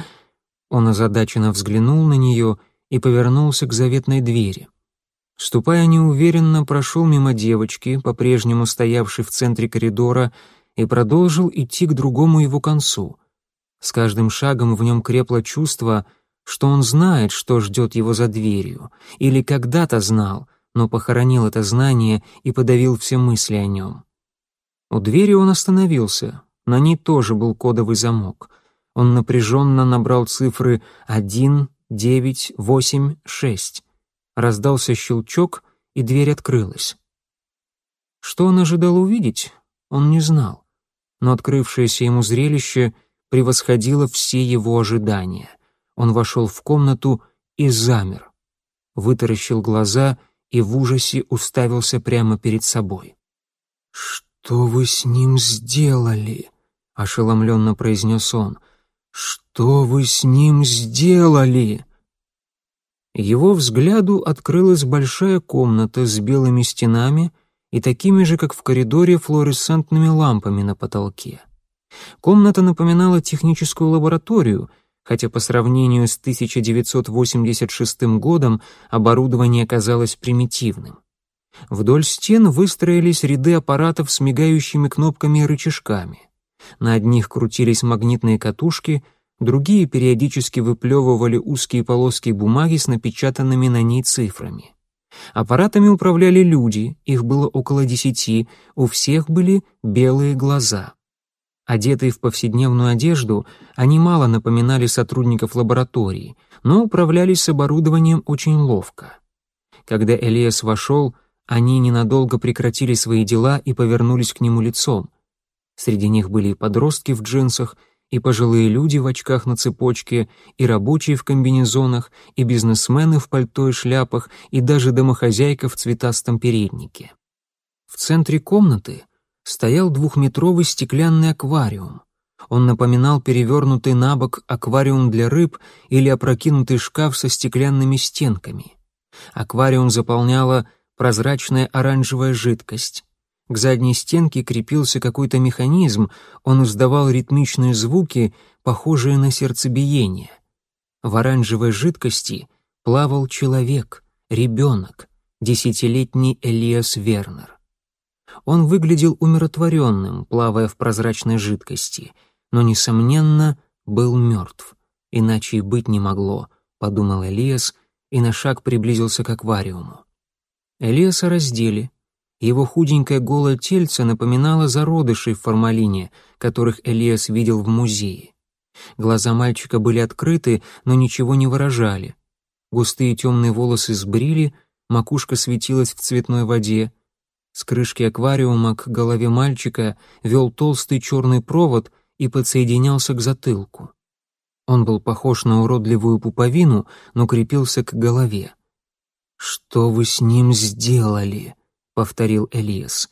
Он озадаченно взглянул на нее и повернулся к заветной двери. Ступая неуверенно, прошел мимо девочки, по-прежнему стоявшей в центре коридора, и продолжил идти к другому его концу. С каждым шагом в нем крепло чувство, что он знает, что ждет его за дверью, или когда-то знал, но похоронил это знание и подавил все мысли о нем. У двери он остановился, на ней тоже был кодовый замок. Он напряженно набрал цифры 1, 9, 8, 6. Раздался щелчок, и дверь открылась. Что он ожидал увидеть, он не знал, но открывшееся ему зрелище превосходило все его ожидания. Он вошел в комнату и замер, вытаращил глаза и в ужасе уставился прямо перед собой. «Что вы с ним сделали?» — ошеломленно произнес он. «Что вы с ним сделали?» Его взгляду открылась большая комната с белыми стенами и такими же, как в коридоре, флуоресцентными лампами на потолке. Комната напоминала техническую лабораторию, хотя по сравнению с 1986 годом оборудование казалось примитивным. Вдоль стен выстроились ряды аппаратов с мигающими кнопками и рычажками. На одних крутились магнитные катушки, другие периодически выплевывали узкие полоски бумаги с напечатанными на ней цифрами. Аппаратами управляли люди, их было около десяти, у всех были белые глаза. Одетые в повседневную одежду, они мало напоминали сотрудников лаборатории, но управлялись с оборудованием очень ловко. Когда Элиас вошел, они ненадолго прекратили свои дела и повернулись к нему лицом. Среди них были и подростки в джинсах, и пожилые люди в очках на цепочке, и рабочие в комбинезонах, и бизнесмены в пальто и шляпах, и даже домохозяйка в цветастом переднике. В центре комнаты стоял двухметровый стеклянный аквариум. Он напоминал перевернутый на бок аквариум для рыб или опрокинутый шкаф со стеклянными стенками. Аквариум заполняла прозрачная оранжевая жидкость. К задней стенке крепился какой-то механизм, он издавал ритмичные звуки, похожие на сердцебиение. В оранжевой жидкости плавал человек, ребенок, десятилетний Элиас Вернер. Он выглядел умиротворенным, плавая в прозрачной жидкости, но, несомненно, был мертв. Иначе и быть не могло, подумал Элиас и на шаг приблизился к аквариуму. Элиаса раздели. Его худенькое голое тельце напоминало зародышей в формалине, которых Элиас видел в музее. Глаза мальчика были открыты, но ничего не выражали. Густые темные волосы сбрили, макушка светилась в цветной воде. С крышки аквариума к голове мальчика вел толстый черный провод и подсоединялся к затылку. Он был похож на уродливую пуповину, но крепился к голове. «Что вы с ним сделали?» — повторил Элиас.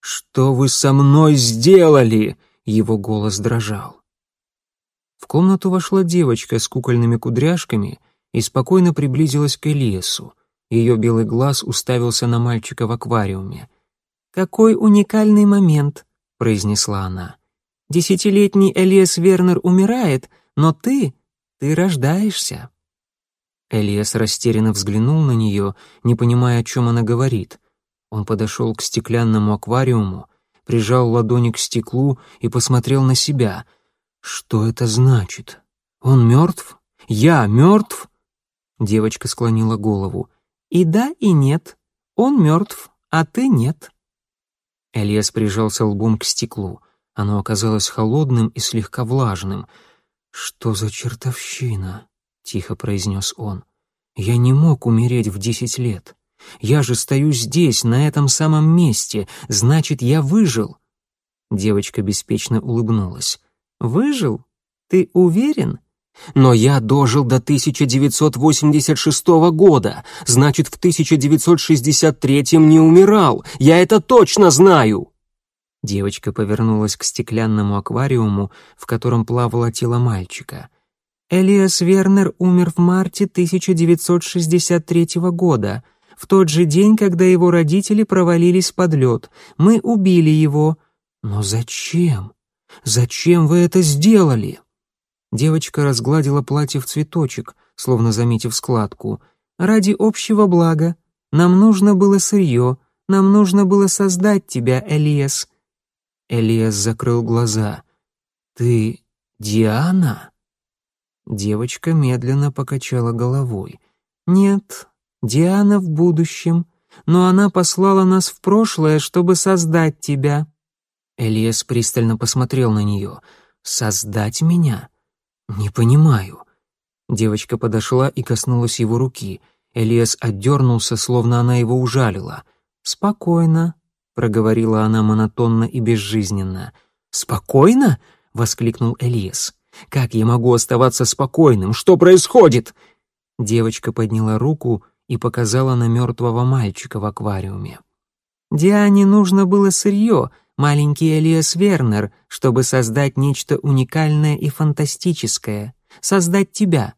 «Что вы со мной сделали?» — его голос дрожал. В комнату вошла девочка с кукольными кудряшками и спокойно приблизилась к Элиасу. Ее белый глаз уставился на мальчика в аквариуме. «Какой уникальный момент!» — произнесла она. «Десятилетний Элиас Вернер умирает, но ты, ты рождаешься». Элиас растерянно взглянул на нее, не понимая, о чем она говорит. Он подошел к стеклянному аквариуму, прижал ладони к стеклу и посмотрел на себя. «Что это значит? Он мертв? Я мертв?» Девочка склонила голову. «И да, и нет. Он мертв, а ты нет». Элиас прижался лбом к стеклу. Оно оказалось холодным и слегка влажным. «Что за чертовщина?» — тихо произнес он. «Я не мог умереть в десять лет. Я же стою здесь, на этом самом месте, значит, я выжил». Девочка беспечно улыбнулась. «Выжил? Ты уверен?» «Но я дожил до 1986 года, значит, в 1963 не умирал, я это точно знаю!» Девочка повернулась к стеклянному аквариуму, в котором плавало тело мальчика — Элиас Вернер умер в марте 1963 года, в тот же день, когда его родители провалились под лед. Мы убили его. Но зачем? Зачем вы это сделали? Девочка разгладила платье в цветочек, словно заметив складку. Ради общего блага. Нам нужно было сырье. Нам нужно было создать тебя, Элиас. Элиас закрыл глаза. Ты Диана? Девочка медленно покачала головой. «Нет, Диана в будущем, но она послала нас в прошлое, чтобы создать тебя». Элиас пристально посмотрел на нее. «Создать меня? Не понимаю». Девочка подошла и коснулась его руки. Элиас отдернулся, словно она его ужалила. «Спокойно», — проговорила она монотонно и безжизненно. «Спокойно?» — воскликнул Элиас. «Как я могу оставаться спокойным? Что происходит?» Девочка подняла руку и показала на мертвого мальчика в аквариуме. «Диане нужно было сырье, маленький Элиас Вернер, чтобы создать нечто уникальное и фантастическое, создать тебя.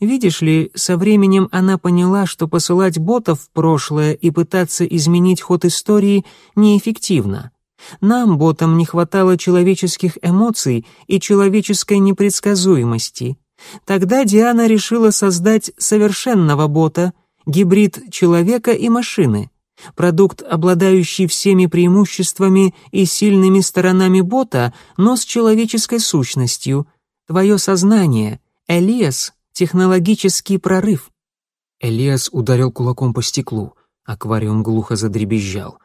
Видишь ли, со временем она поняла, что посылать ботов в прошлое и пытаться изменить ход истории неэффективно. Нам, ботам, не хватало человеческих эмоций и человеческой непредсказуемости. Тогда Диана решила создать совершенного бота, гибрид человека и машины. Продукт, обладающий всеми преимуществами и сильными сторонами бота, но с человеческой сущностью. Твое сознание, Элиас, технологический прорыв. Элиас ударил кулаком по стеклу. Аквариум глухо задребезжал.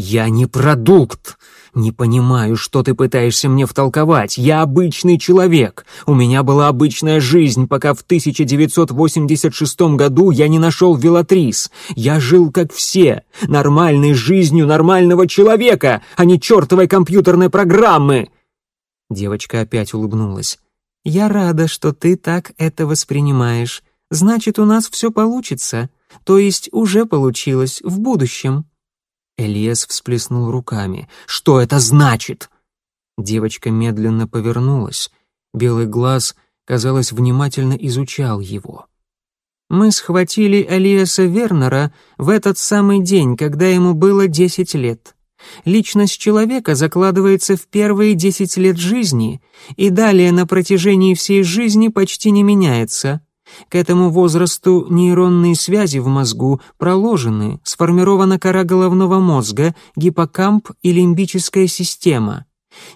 «Я не продукт! Не понимаю, что ты пытаешься мне втолковать. Я обычный человек. У меня была обычная жизнь, пока в 1986 году я не нашел велатрис. Я жил как все, нормальной жизнью нормального человека, а не чертовой компьютерной программы!» Девочка опять улыбнулась. «Я рада, что ты так это воспринимаешь. Значит, у нас все получится. То есть уже получилось в будущем». Элиас всплеснул руками. «Что это значит?» Девочка медленно повернулась. Белый глаз, казалось, внимательно изучал его. «Мы схватили Элиаса Вернера в этот самый день, когда ему было десять лет. Личность человека закладывается в первые десять лет жизни и далее на протяжении всей жизни почти не меняется. К этому возрасту нейронные связи в мозгу проложены, сформирована кора головного мозга, гиппокамп и лимбическая система.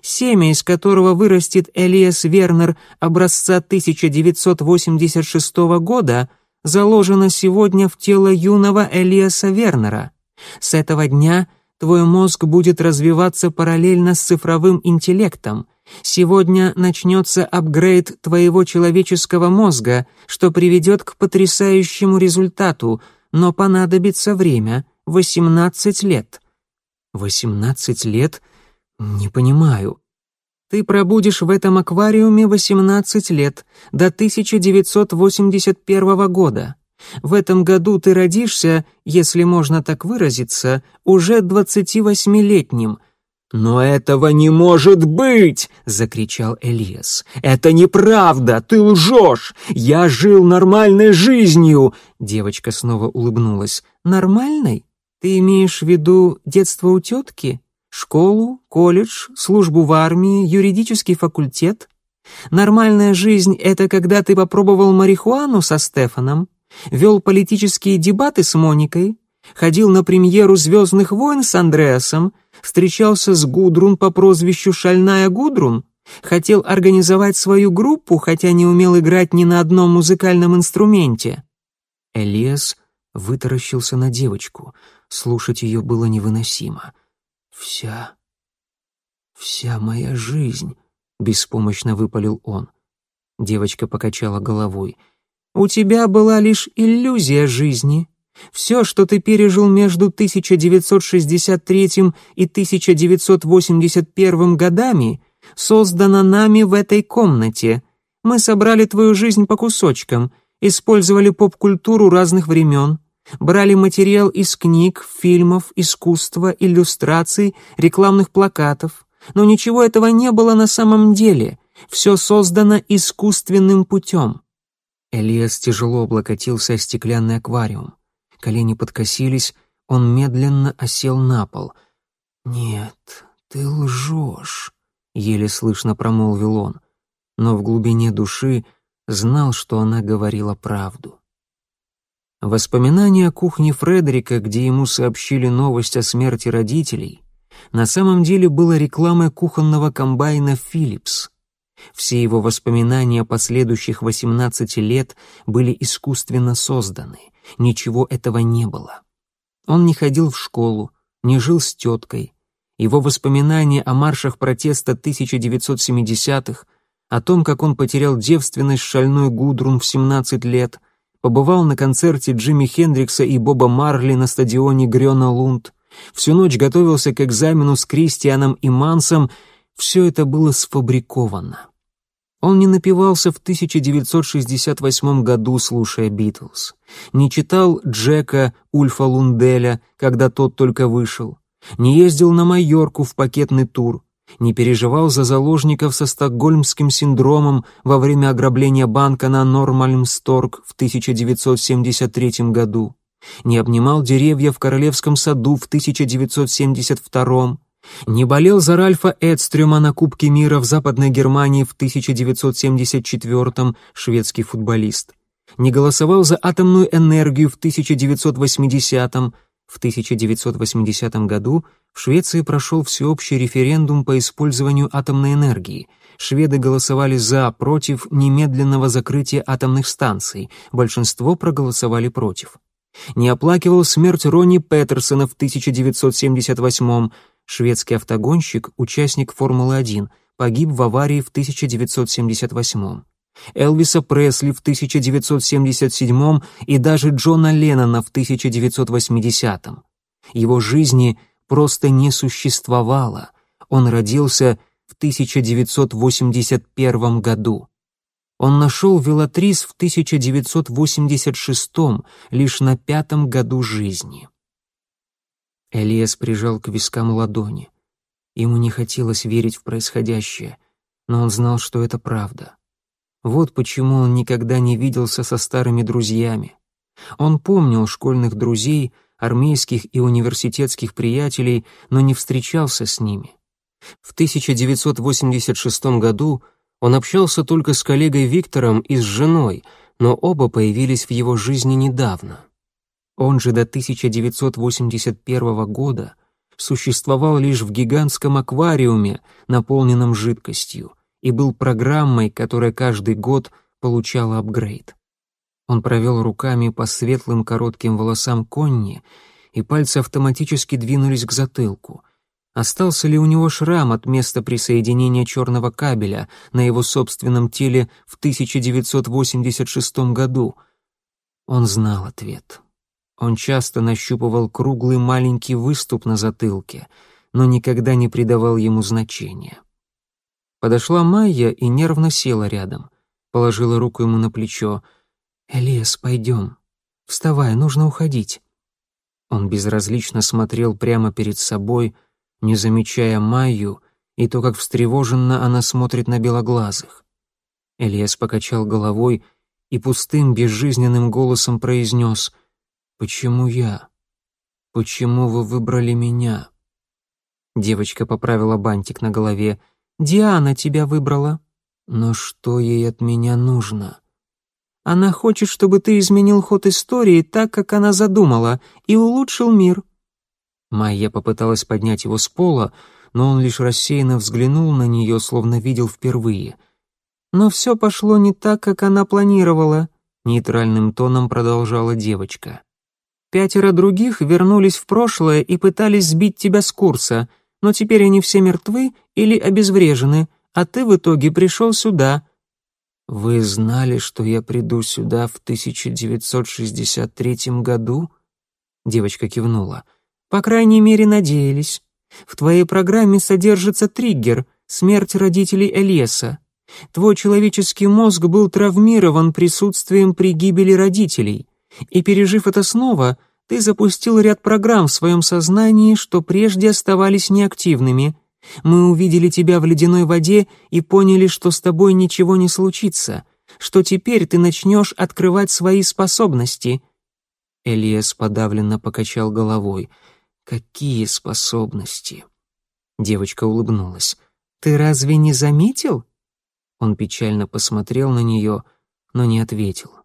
Семя, из которого вырастет Элиас Вернер образца 1986 года, заложено сегодня в тело юного Элиаса Вернера. С этого дня твой мозг будет развиваться параллельно с цифровым интеллектом, Сегодня начнется апгрейд твоего человеческого мозга, что приведет к потрясающему результату, но понадобится время — 18 лет». «18 лет? Не понимаю». «Ты пробудешь в этом аквариуме 18 лет, до 1981 года. В этом году ты родишься, если можно так выразиться, уже 28-летним — «Но этого не может быть!» — закричал Элиас. «Это неправда! Ты лжешь! Я жил нормальной жизнью!» Девочка снова улыбнулась. «Нормальной? Ты имеешь в виду детство у тетки? Школу, колледж, службу в армии, юридический факультет? Нормальная жизнь — это когда ты попробовал марихуану со Стефаном, вел политические дебаты с Моникой, ходил на премьеру «Звездных войн» с Андреасом, встречался с Гудрун по прозвищу Шальная Гудрун, хотел организовать свою группу, хотя не умел играть ни на одном музыкальном инструменте. Элиас вытаращился на девочку. Слушать ее было невыносимо. «Вся... вся моя жизнь», — беспомощно выпалил он. Девочка покачала головой. «У тебя была лишь иллюзия жизни. Все, что ты пережил между 1963 и 1981 годами, создано нами в этой комнате. Мы собрали твою жизнь по кусочкам, использовали поп-культуру разных времен, брали материал из книг, фильмов, искусства, иллюстраций, рекламных плакатов. Но ничего этого не было на самом деле. Все создано искусственным путем. Элиас тяжело облокотился о стеклянный аквариум колени подкосились, он медленно осел на пол. «Нет, ты лжешь», — еле слышно промолвил он, но в глубине души знал, что она говорила правду. Воспоминания о кухне Фредерика, где ему сообщили новость о смерти родителей, на самом деле было рекламой кухонного комбайна «Филлипс». Все его воспоминания последующих 18 лет были искусственно созданы. Ничего этого не было. Он не ходил в школу, не жил с теткой. Его воспоминания о маршах протеста 1970-х, о том, как он потерял девственность шальной Гудрун в 17 лет, побывал на концерте Джимми Хендрикса и Боба Марли на стадионе Грёна Лунд, всю ночь готовился к экзамену с Кристианом и Мансом, все это было сфабриковано. Он не напивался в 1968 году, слушая «Битлз», не читал Джека Ульфа Лунделя, когда тот только вышел, не ездил на Майорку в пакетный тур, не переживал за заложников со стокгольмским синдромом во время ограбления банка на Нормальмсторг в 1973 году, не обнимал деревья в Королевском саду в 1972 не болел за Ральфа Эдстрюма на Кубке мира в Западной Германии в 1974-м шведский футболист. Не голосовал за атомную энергию в 1980-м. В 1980 году в Швеции прошел всеобщий референдум по использованию атомной энергии. Шведы голосовали за, против немедленного закрытия атомных станций. Большинство проголосовали против. Не оплакивал смерть Ронни Петерсона в 1978 шведский автогонщик, участник Формулы-1, погиб в аварии в 1978 Элвиса Пресли в 1977 и даже Джона Леннона в 1980 Его жизни просто не существовало. Он родился в 1981 году. Он нашел велатрис в 1986 лишь на пятом году жизни. Элиас прижал к вискам ладони. Ему не хотелось верить в происходящее, но он знал, что это правда. Вот почему он никогда не виделся со старыми друзьями. Он помнил школьных друзей, армейских и университетских приятелей, но не встречался с ними. В 1986 году он общался только с коллегой Виктором и с женой, но оба появились в его жизни недавно. Он же до 1981 года существовал лишь в гигантском аквариуме, наполненном жидкостью, и был программой, которая каждый год получала апгрейд. Он провел руками по светлым коротким волосам Конни, и пальцы автоматически двинулись к затылку. Остался ли у него шрам от места присоединения черного кабеля на его собственном теле в 1986 году? Он знал ответ. Он часто нащупывал круглый маленький выступ на затылке, но никогда не придавал ему значения. Подошла Майя и нервно села рядом, положила руку ему на плечо. «Элиас, пойдем. Вставай, нужно уходить». Он безразлично смотрел прямо перед собой, не замечая Майю и то, как встревоженно она смотрит на белоглазых. Элиас покачал головой и пустым, безжизненным голосом произнес — «Почему я? Почему вы выбрали меня?» Девочка поправила бантик на голове. «Диана тебя выбрала». «Но что ей от меня нужно?» «Она хочет, чтобы ты изменил ход истории так, как она задумала, и улучшил мир». Майя попыталась поднять его с пола, но он лишь рассеянно взглянул на нее, словно видел впервые. «Но все пошло не так, как она планировала», — нейтральным тоном продолжала девочка. Пятеро других вернулись в прошлое и пытались сбить тебя с курса, но теперь они все мертвы или обезврежены, а ты в итоге пришел сюда». «Вы знали, что я приду сюда в 1963 году?» Девочка кивнула. «По крайней мере, надеялись. В твоей программе содержится триггер — смерть родителей Эльеса. Твой человеческий мозг был травмирован присутствием при гибели родителей. И пережив это снова, ты запустил ряд программ в своем сознании, что прежде оставались неактивными. Мы увидели тебя в ледяной воде и поняли, что с тобой ничего не случится, что теперь ты начнешь открывать свои способности». Элиас подавленно покачал головой. «Какие способности?» Девочка улыбнулась. «Ты разве не заметил?» Он печально посмотрел на нее, но не ответил.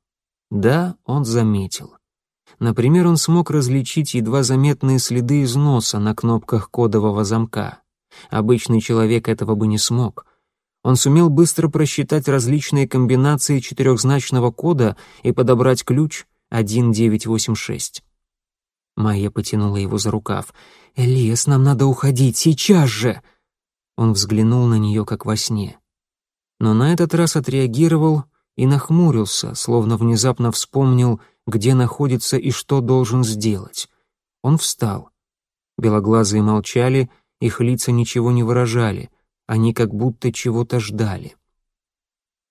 Да, он заметил. Например, он смог различить едва заметные следы износа на кнопках кодового замка. Обычный человек этого бы не смог. Он сумел быстро просчитать различные комбинации четырехзначного кода и подобрать ключ 1986. Майя потянула его за рукав. «Элиас, нам надо уходить, сейчас же!» Он взглянул на нее, как во сне. Но на этот раз отреагировал и нахмурился, словно внезапно вспомнил, где находится и что должен сделать. Он встал. Белоглазые молчали, их лица ничего не выражали, они как будто чего-то ждали.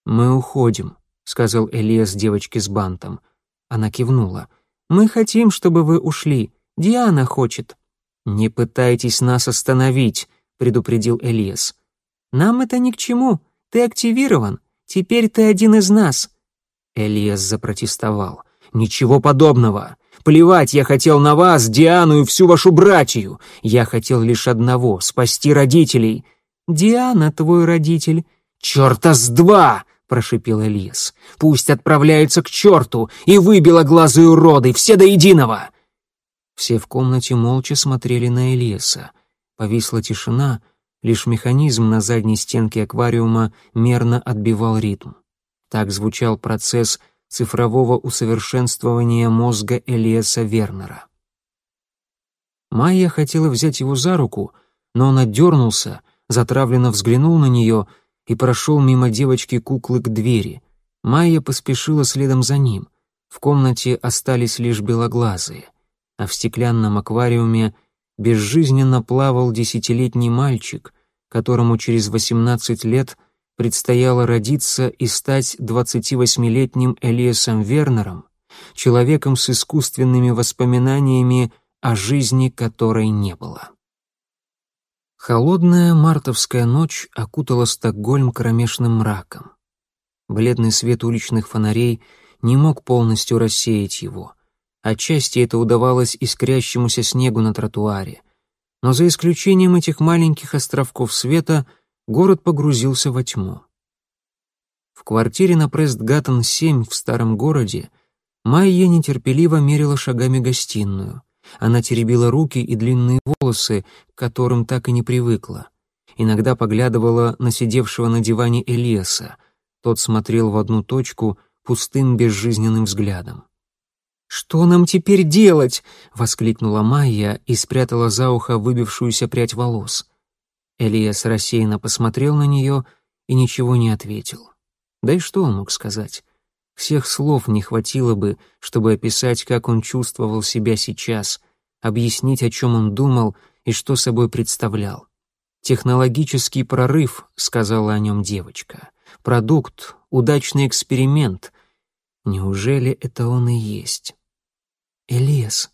«Мы уходим», — сказал Элиас девочке с бантом. Она кивнула. «Мы хотим, чтобы вы ушли. Диана хочет». «Не пытайтесь нас остановить», — предупредил Элиас. «Нам это ни к чему. Ты активирован. Теперь ты один из нас». Элиас запротестовал. «Ничего подобного. Плевать я хотел на вас, Диану и всю вашу братью. Я хотел лишь одного — спасти родителей». «Диана твой родитель». «Черта с два!» — прошипел Элиас. «Пусть отправляется к черту и выбило глазы уроды, все до единого!» Все в комнате молча смотрели на Элиаса. Повисла тишина, лишь механизм на задней стенке аквариума мерно отбивал ритм. Так звучал процесс цифрового усовершенствования мозга Элиаса Вернера. Майя хотела взять его за руку, но он отдернулся, затравленно взглянул на нее — и прошел мимо девочки-куклы к двери. Майя поспешила следом за ним. В комнате остались лишь белоглазые, а в стеклянном аквариуме безжизненно плавал десятилетний мальчик, которому через восемнадцать лет предстояло родиться и стать двадцативосьмилетним Элиасом Вернером, человеком с искусственными воспоминаниями о жизни, которой не было. Холодная мартовская ночь окутала Стокгольм кромешным мраком. Бледный свет уличных фонарей не мог полностью рассеять его. Отчасти это удавалось искрящемуся снегу на тротуаре. Но за исключением этих маленьких островков света город погрузился во тьму. В квартире на Престгаттен-7 в старом городе Майя нетерпеливо мерила шагами гостиную. Она теребила руки и длинные волосы, к которым так и не привыкла. Иногда поглядывала на сидевшего на диване Элиаса. Тот смотрел в одну точку пустым безжизненным взглядом. «Что нам теперь делать?» — воскликнула Майя и спрятала за ухо выбившуюся прядь волос. Элиас рассеянно посмотрел на нее и ничего не ответил. Да и что он мог сказать? Всех слов не хватило бы, чтобы описать, как он чувствовал себя сейчас, объяснить, о чем он думал и что собой представлял. «Технологический прорыв», — сказала о нем девочка. «Продукт, удачный эксперимент. Неужели это он и есть?» «Элиас,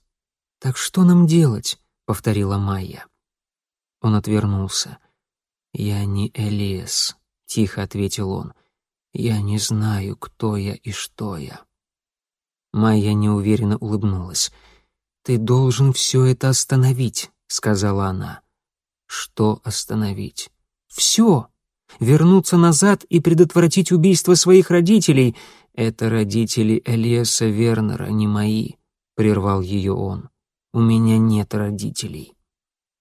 так что нам делать?» — повторила Майя. Он отвернулся. «Я не Элиас», — тихо ответил он. Я не знаю, кто я и что я. Майя неуверенно улыбнулась. Ты должен все это остановить, сказала она. Что остановить? Все. Вернуться назад и предотвратить убийство своих родителей. Это родители Элиаса Вернера, не мои, прервал ее он. У меня нет родителей.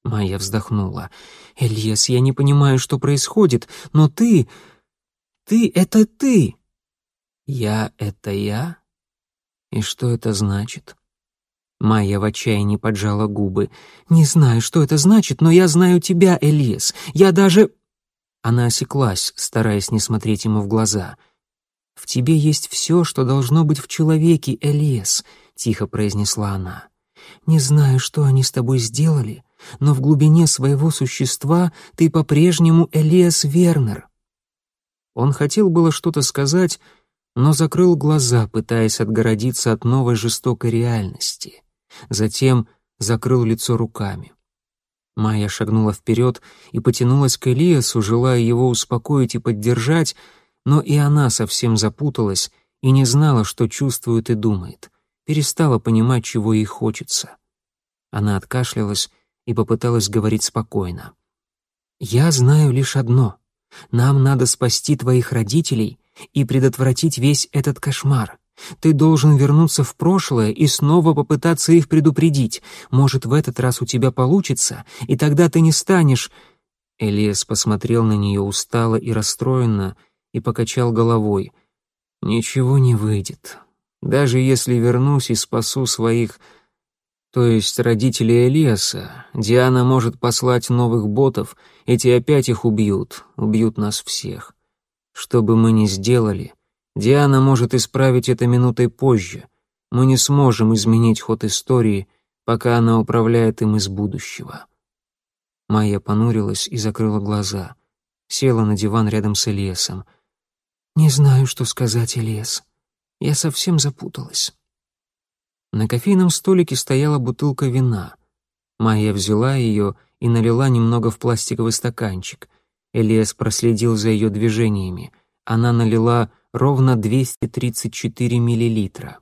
Майя вздохнула. «Элиас, я не понимаю, что происходит, но ты... Ты — это ты. Я — это я? И что это значит? Майя в отчаянии поджала губы. «Не знаю, что это значит, но я знаю тебя, Элиас. Я даже...» Она осеклась, стараясь не смотреть ему в глаза. «В тебе есть все, что должно быть в человеке, Элиас», — тихо произнесла она. «Не знаю, что они с тобой сделали, но в глубине своего существа ты по-прежнему Элиас Вернер. Он хотел было что-то сказать, но закрыл глаза, пытаясь отгородиться от новой жестокой реальности. Затем закрыл лицо руками. Майя шагнула вперед и потянулась к Элиасу, желая его успокоить и поддержать, но и она совсем запуталась и не знала, что чувствует и думает, перестала понимать, чего ей хочется. Она откашлялась и попыталась говорить спокойно. «Я знаю лишь одно. Нам надо спасти твоих родителей и предотвратить весь этот кошмар. Ты должен вернуться в прошлое и снова попытаться их предупредить. Может, в этот раз у тебя получится, и тогда ты не станешь...» Элиас посмотрел на нее устало и расстроенно и покачал головой. «Ничего не выйдет. Даже если вернусь и спасу своих то есть родители Элиаса, Диана может послать новых ботов, эти опять их убьют, убьют нас всех. Что бы мы ни сделали, Диана может исправить это минутой позже. Мы не сможем изменить ход истории, пока она управляет им из будущего». Майя понурилась и закрыла глаза. Села на диван рядом с Элиасом. «Не знаю, что сказать, Элиас. Я совсем запуталась». На кофейном столике стояла бутылка вина. Майя взяла ее и налила немного в пластиковый стаканчик. Элиас проследил за ее движениями. Она налила ровно 234 миллилитра.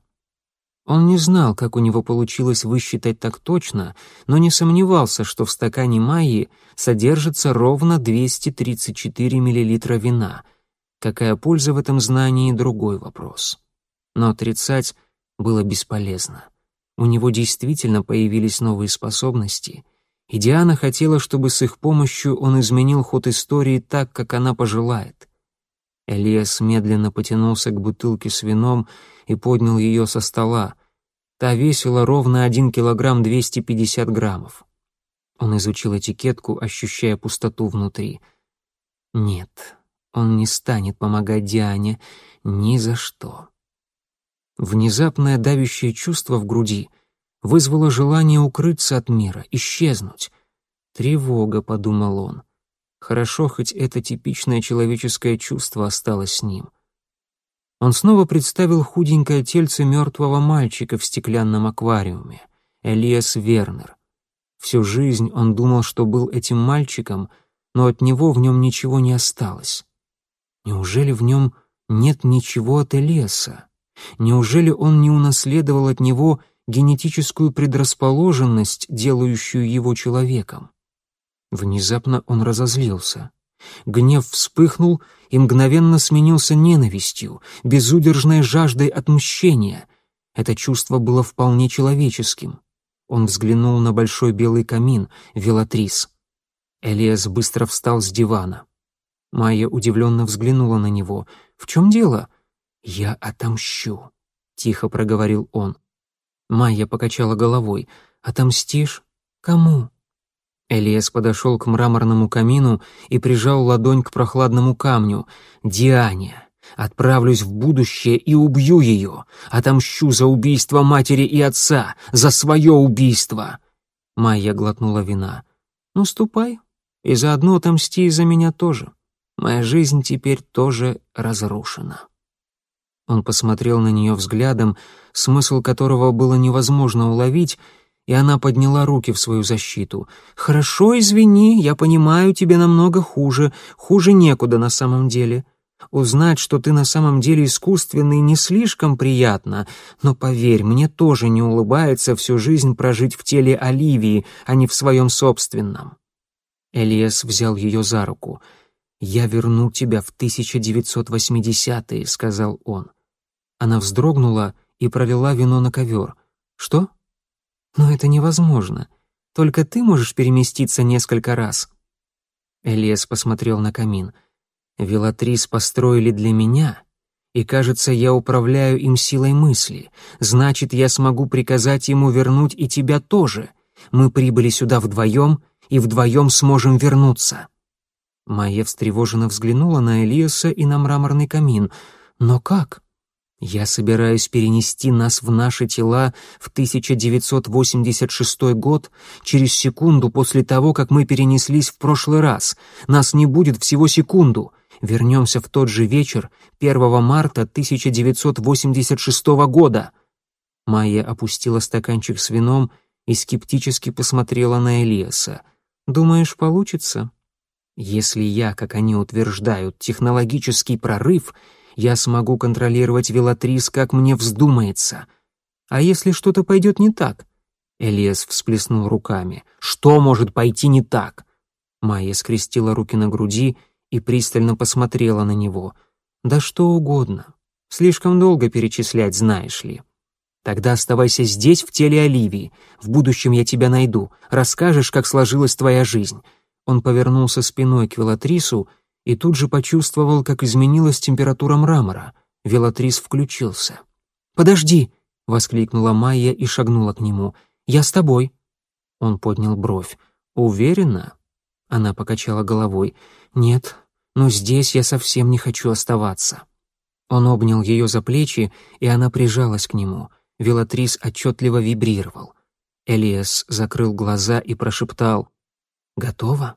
Он не знал, как у него получилось высчитать так точно, но не сомневался, что в стакане Майи содержится ровно 234 миллилитра вина. Какая польза в этом знании — другой вопрос. Но отрицать было бесполезно. У него действительно появились новые способности, и Диана хотела, чтобы с их помощью он изменил ход истории так, как она пожелает. Элиас медленно потянулся к бутылке с вином и поднял ее со стола. Та весила ровно 1 килограмм 250 граммов. Он изучил этикетку, ощущая пустоту внутри. Нет, он не станет помогать Диане ни за что. Внезапное давящее чувство в груди вызвало желание укрыться от мира, исчезнуть. «Тревога», — подумал он. Хорошо, хоть это типичное человеческое чувство осталось с ним. Он снова представил худенькое тельце мертвого мальчика в стеклянном аквариуме. Элиас Вернер. Всю жизнь он думал, что был этим мальчиком, но от него в нем ничего не осталось. Неужели в нем нет ничего от Элиаса? Неужели он не унаследовал от него генетическую предрасположенность, делающую его человеком? Внезапно он разозлился. Гнев вспыхнул и мгновенно сменился ненавистью, безудержной жаждой отмщения. Это чувство было вполне человеческим. Он взглянул на большой белый камин, велатрис. Элиас быстро встал с дивана. Майя удивленно взглянула на него. «В чем дело?» «Я отомщу», — тихо проговорил он. Майя покачала головой. «Отомстишь? Кому?» Элиас подошел к мраморному камину и прижал ладонь к прохладному камню. «Диане, отправлюсь в будущее и убью ее. Отомщу за убийство матери и отца, за свое убийство!» Майя глотнула вина. «Ну, ступай, и заодно отомсти и за меня тоже. Моя жизнь теперь тоже разрушена». Он посмотрел на нее взглядом, смысл которого было невозможно уловить, и она подняла руки в свою защиту. «Хорошо, извини, я понимаю, тебе намного хуже. Хуже некуда на самом деле. Узнать, что ты на самом деле искусственный, не слишком приятно, но поверь, мне тоже не улыбается всю жизнь прожить в теле Оливии, а не в своем собственном». Элиас взял ее за руку. «Я верну тебя в 1980-е», — сказал он. Она вздрогнула и пролила вино на ковер. «Что?» «Но это невозможно. Только ты можешь переместиться несколько раз». Элиас посмотрел на камин. «Велатрис построили для меня, и, кажется, я управляю им силой мысли. Значит, я смогу приказать ему вернуть и тебя тоже. Мы прибыли сюда вдвоем, и вдвоем сможем вернуться». Майя встревоженно взглянула на Элиаса и на мраморный камин. «Но как?» Я собираюсь перенести нас в наши тела в 1986 год через секунду после того, как мы перенеслись в прошлый раз. Нас не будет всего секунду. Вернемся в тот же вечер, 1 марта 1986 года. Майя опустила стаканчик с вином и скептически посмотрела на Элиаса. «Думаешь, получится?» «Если я, как они утверждают, технологический прорыв», я смогу контролировать Велатрис, как мне вздумается. А если что-то пойдет не так? Элиас всплеснул руками. Что может пойти не так? Майя скрестила руки на груди и пристально посмотрела на него. Да что угодно. Слишком долго перечислять, знаешь ли. Тогда оставайся здесь, в теле Оливии. В будущем я тебя найду. Расскажешь, как сложилась твоя жизнь. Он повернулся спиной к Велатрису и тут же почувствовал, как изменилась температура мрамора. Велатрис включился. «Подожди!» — воскликнула Майя и шагнула к нему. «Я с тобой!» Он поднял бровь. «Уверена?» Она покачала головой. «Нет, но здесь я совсем не хочу оставаться». Он обнял ее за плечи, и она прижалась к нему. Велатрис отчетливо вибрировал. Элиас закрыл глаза и прошептал «Готово?»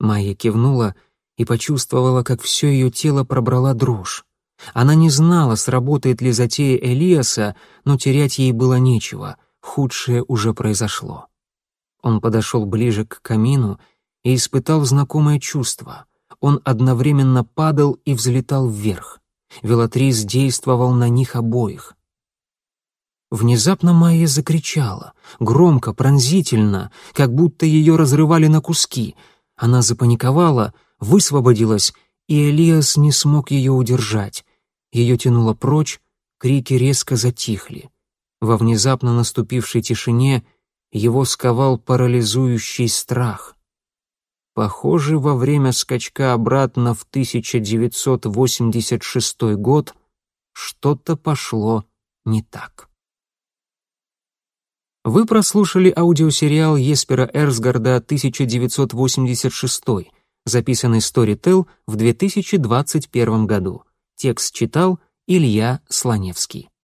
Майя кивнула и почувствовала, как все ее тело пробрала дрожь. Она не знала, сработает ли затея Элиаса, но терять ей было нечего, худшее уже произошло. Он подошел ближе к камину и испытал знакомое чувство. Он одновременно падал и взлетал вверх. Велатрис действовал на них обоих. Внезапно Майя закричала, громко, пронзительно, как будто ее разрывали на куски. Она запаниковала, высвободилась, и Элиас не смог ее удержать. Ее тянуло прочь, крики резко затихли. Во внезапно наступившей тишине его сковал парализующий страх. Похоже, во время скачка обратно в 1986 год что-то пошло не так. Вы прослушали аудиосериал Еспера Эрсгарда 1986, записанный Storytel в 2021 году. Текст читал Илья Слоневский.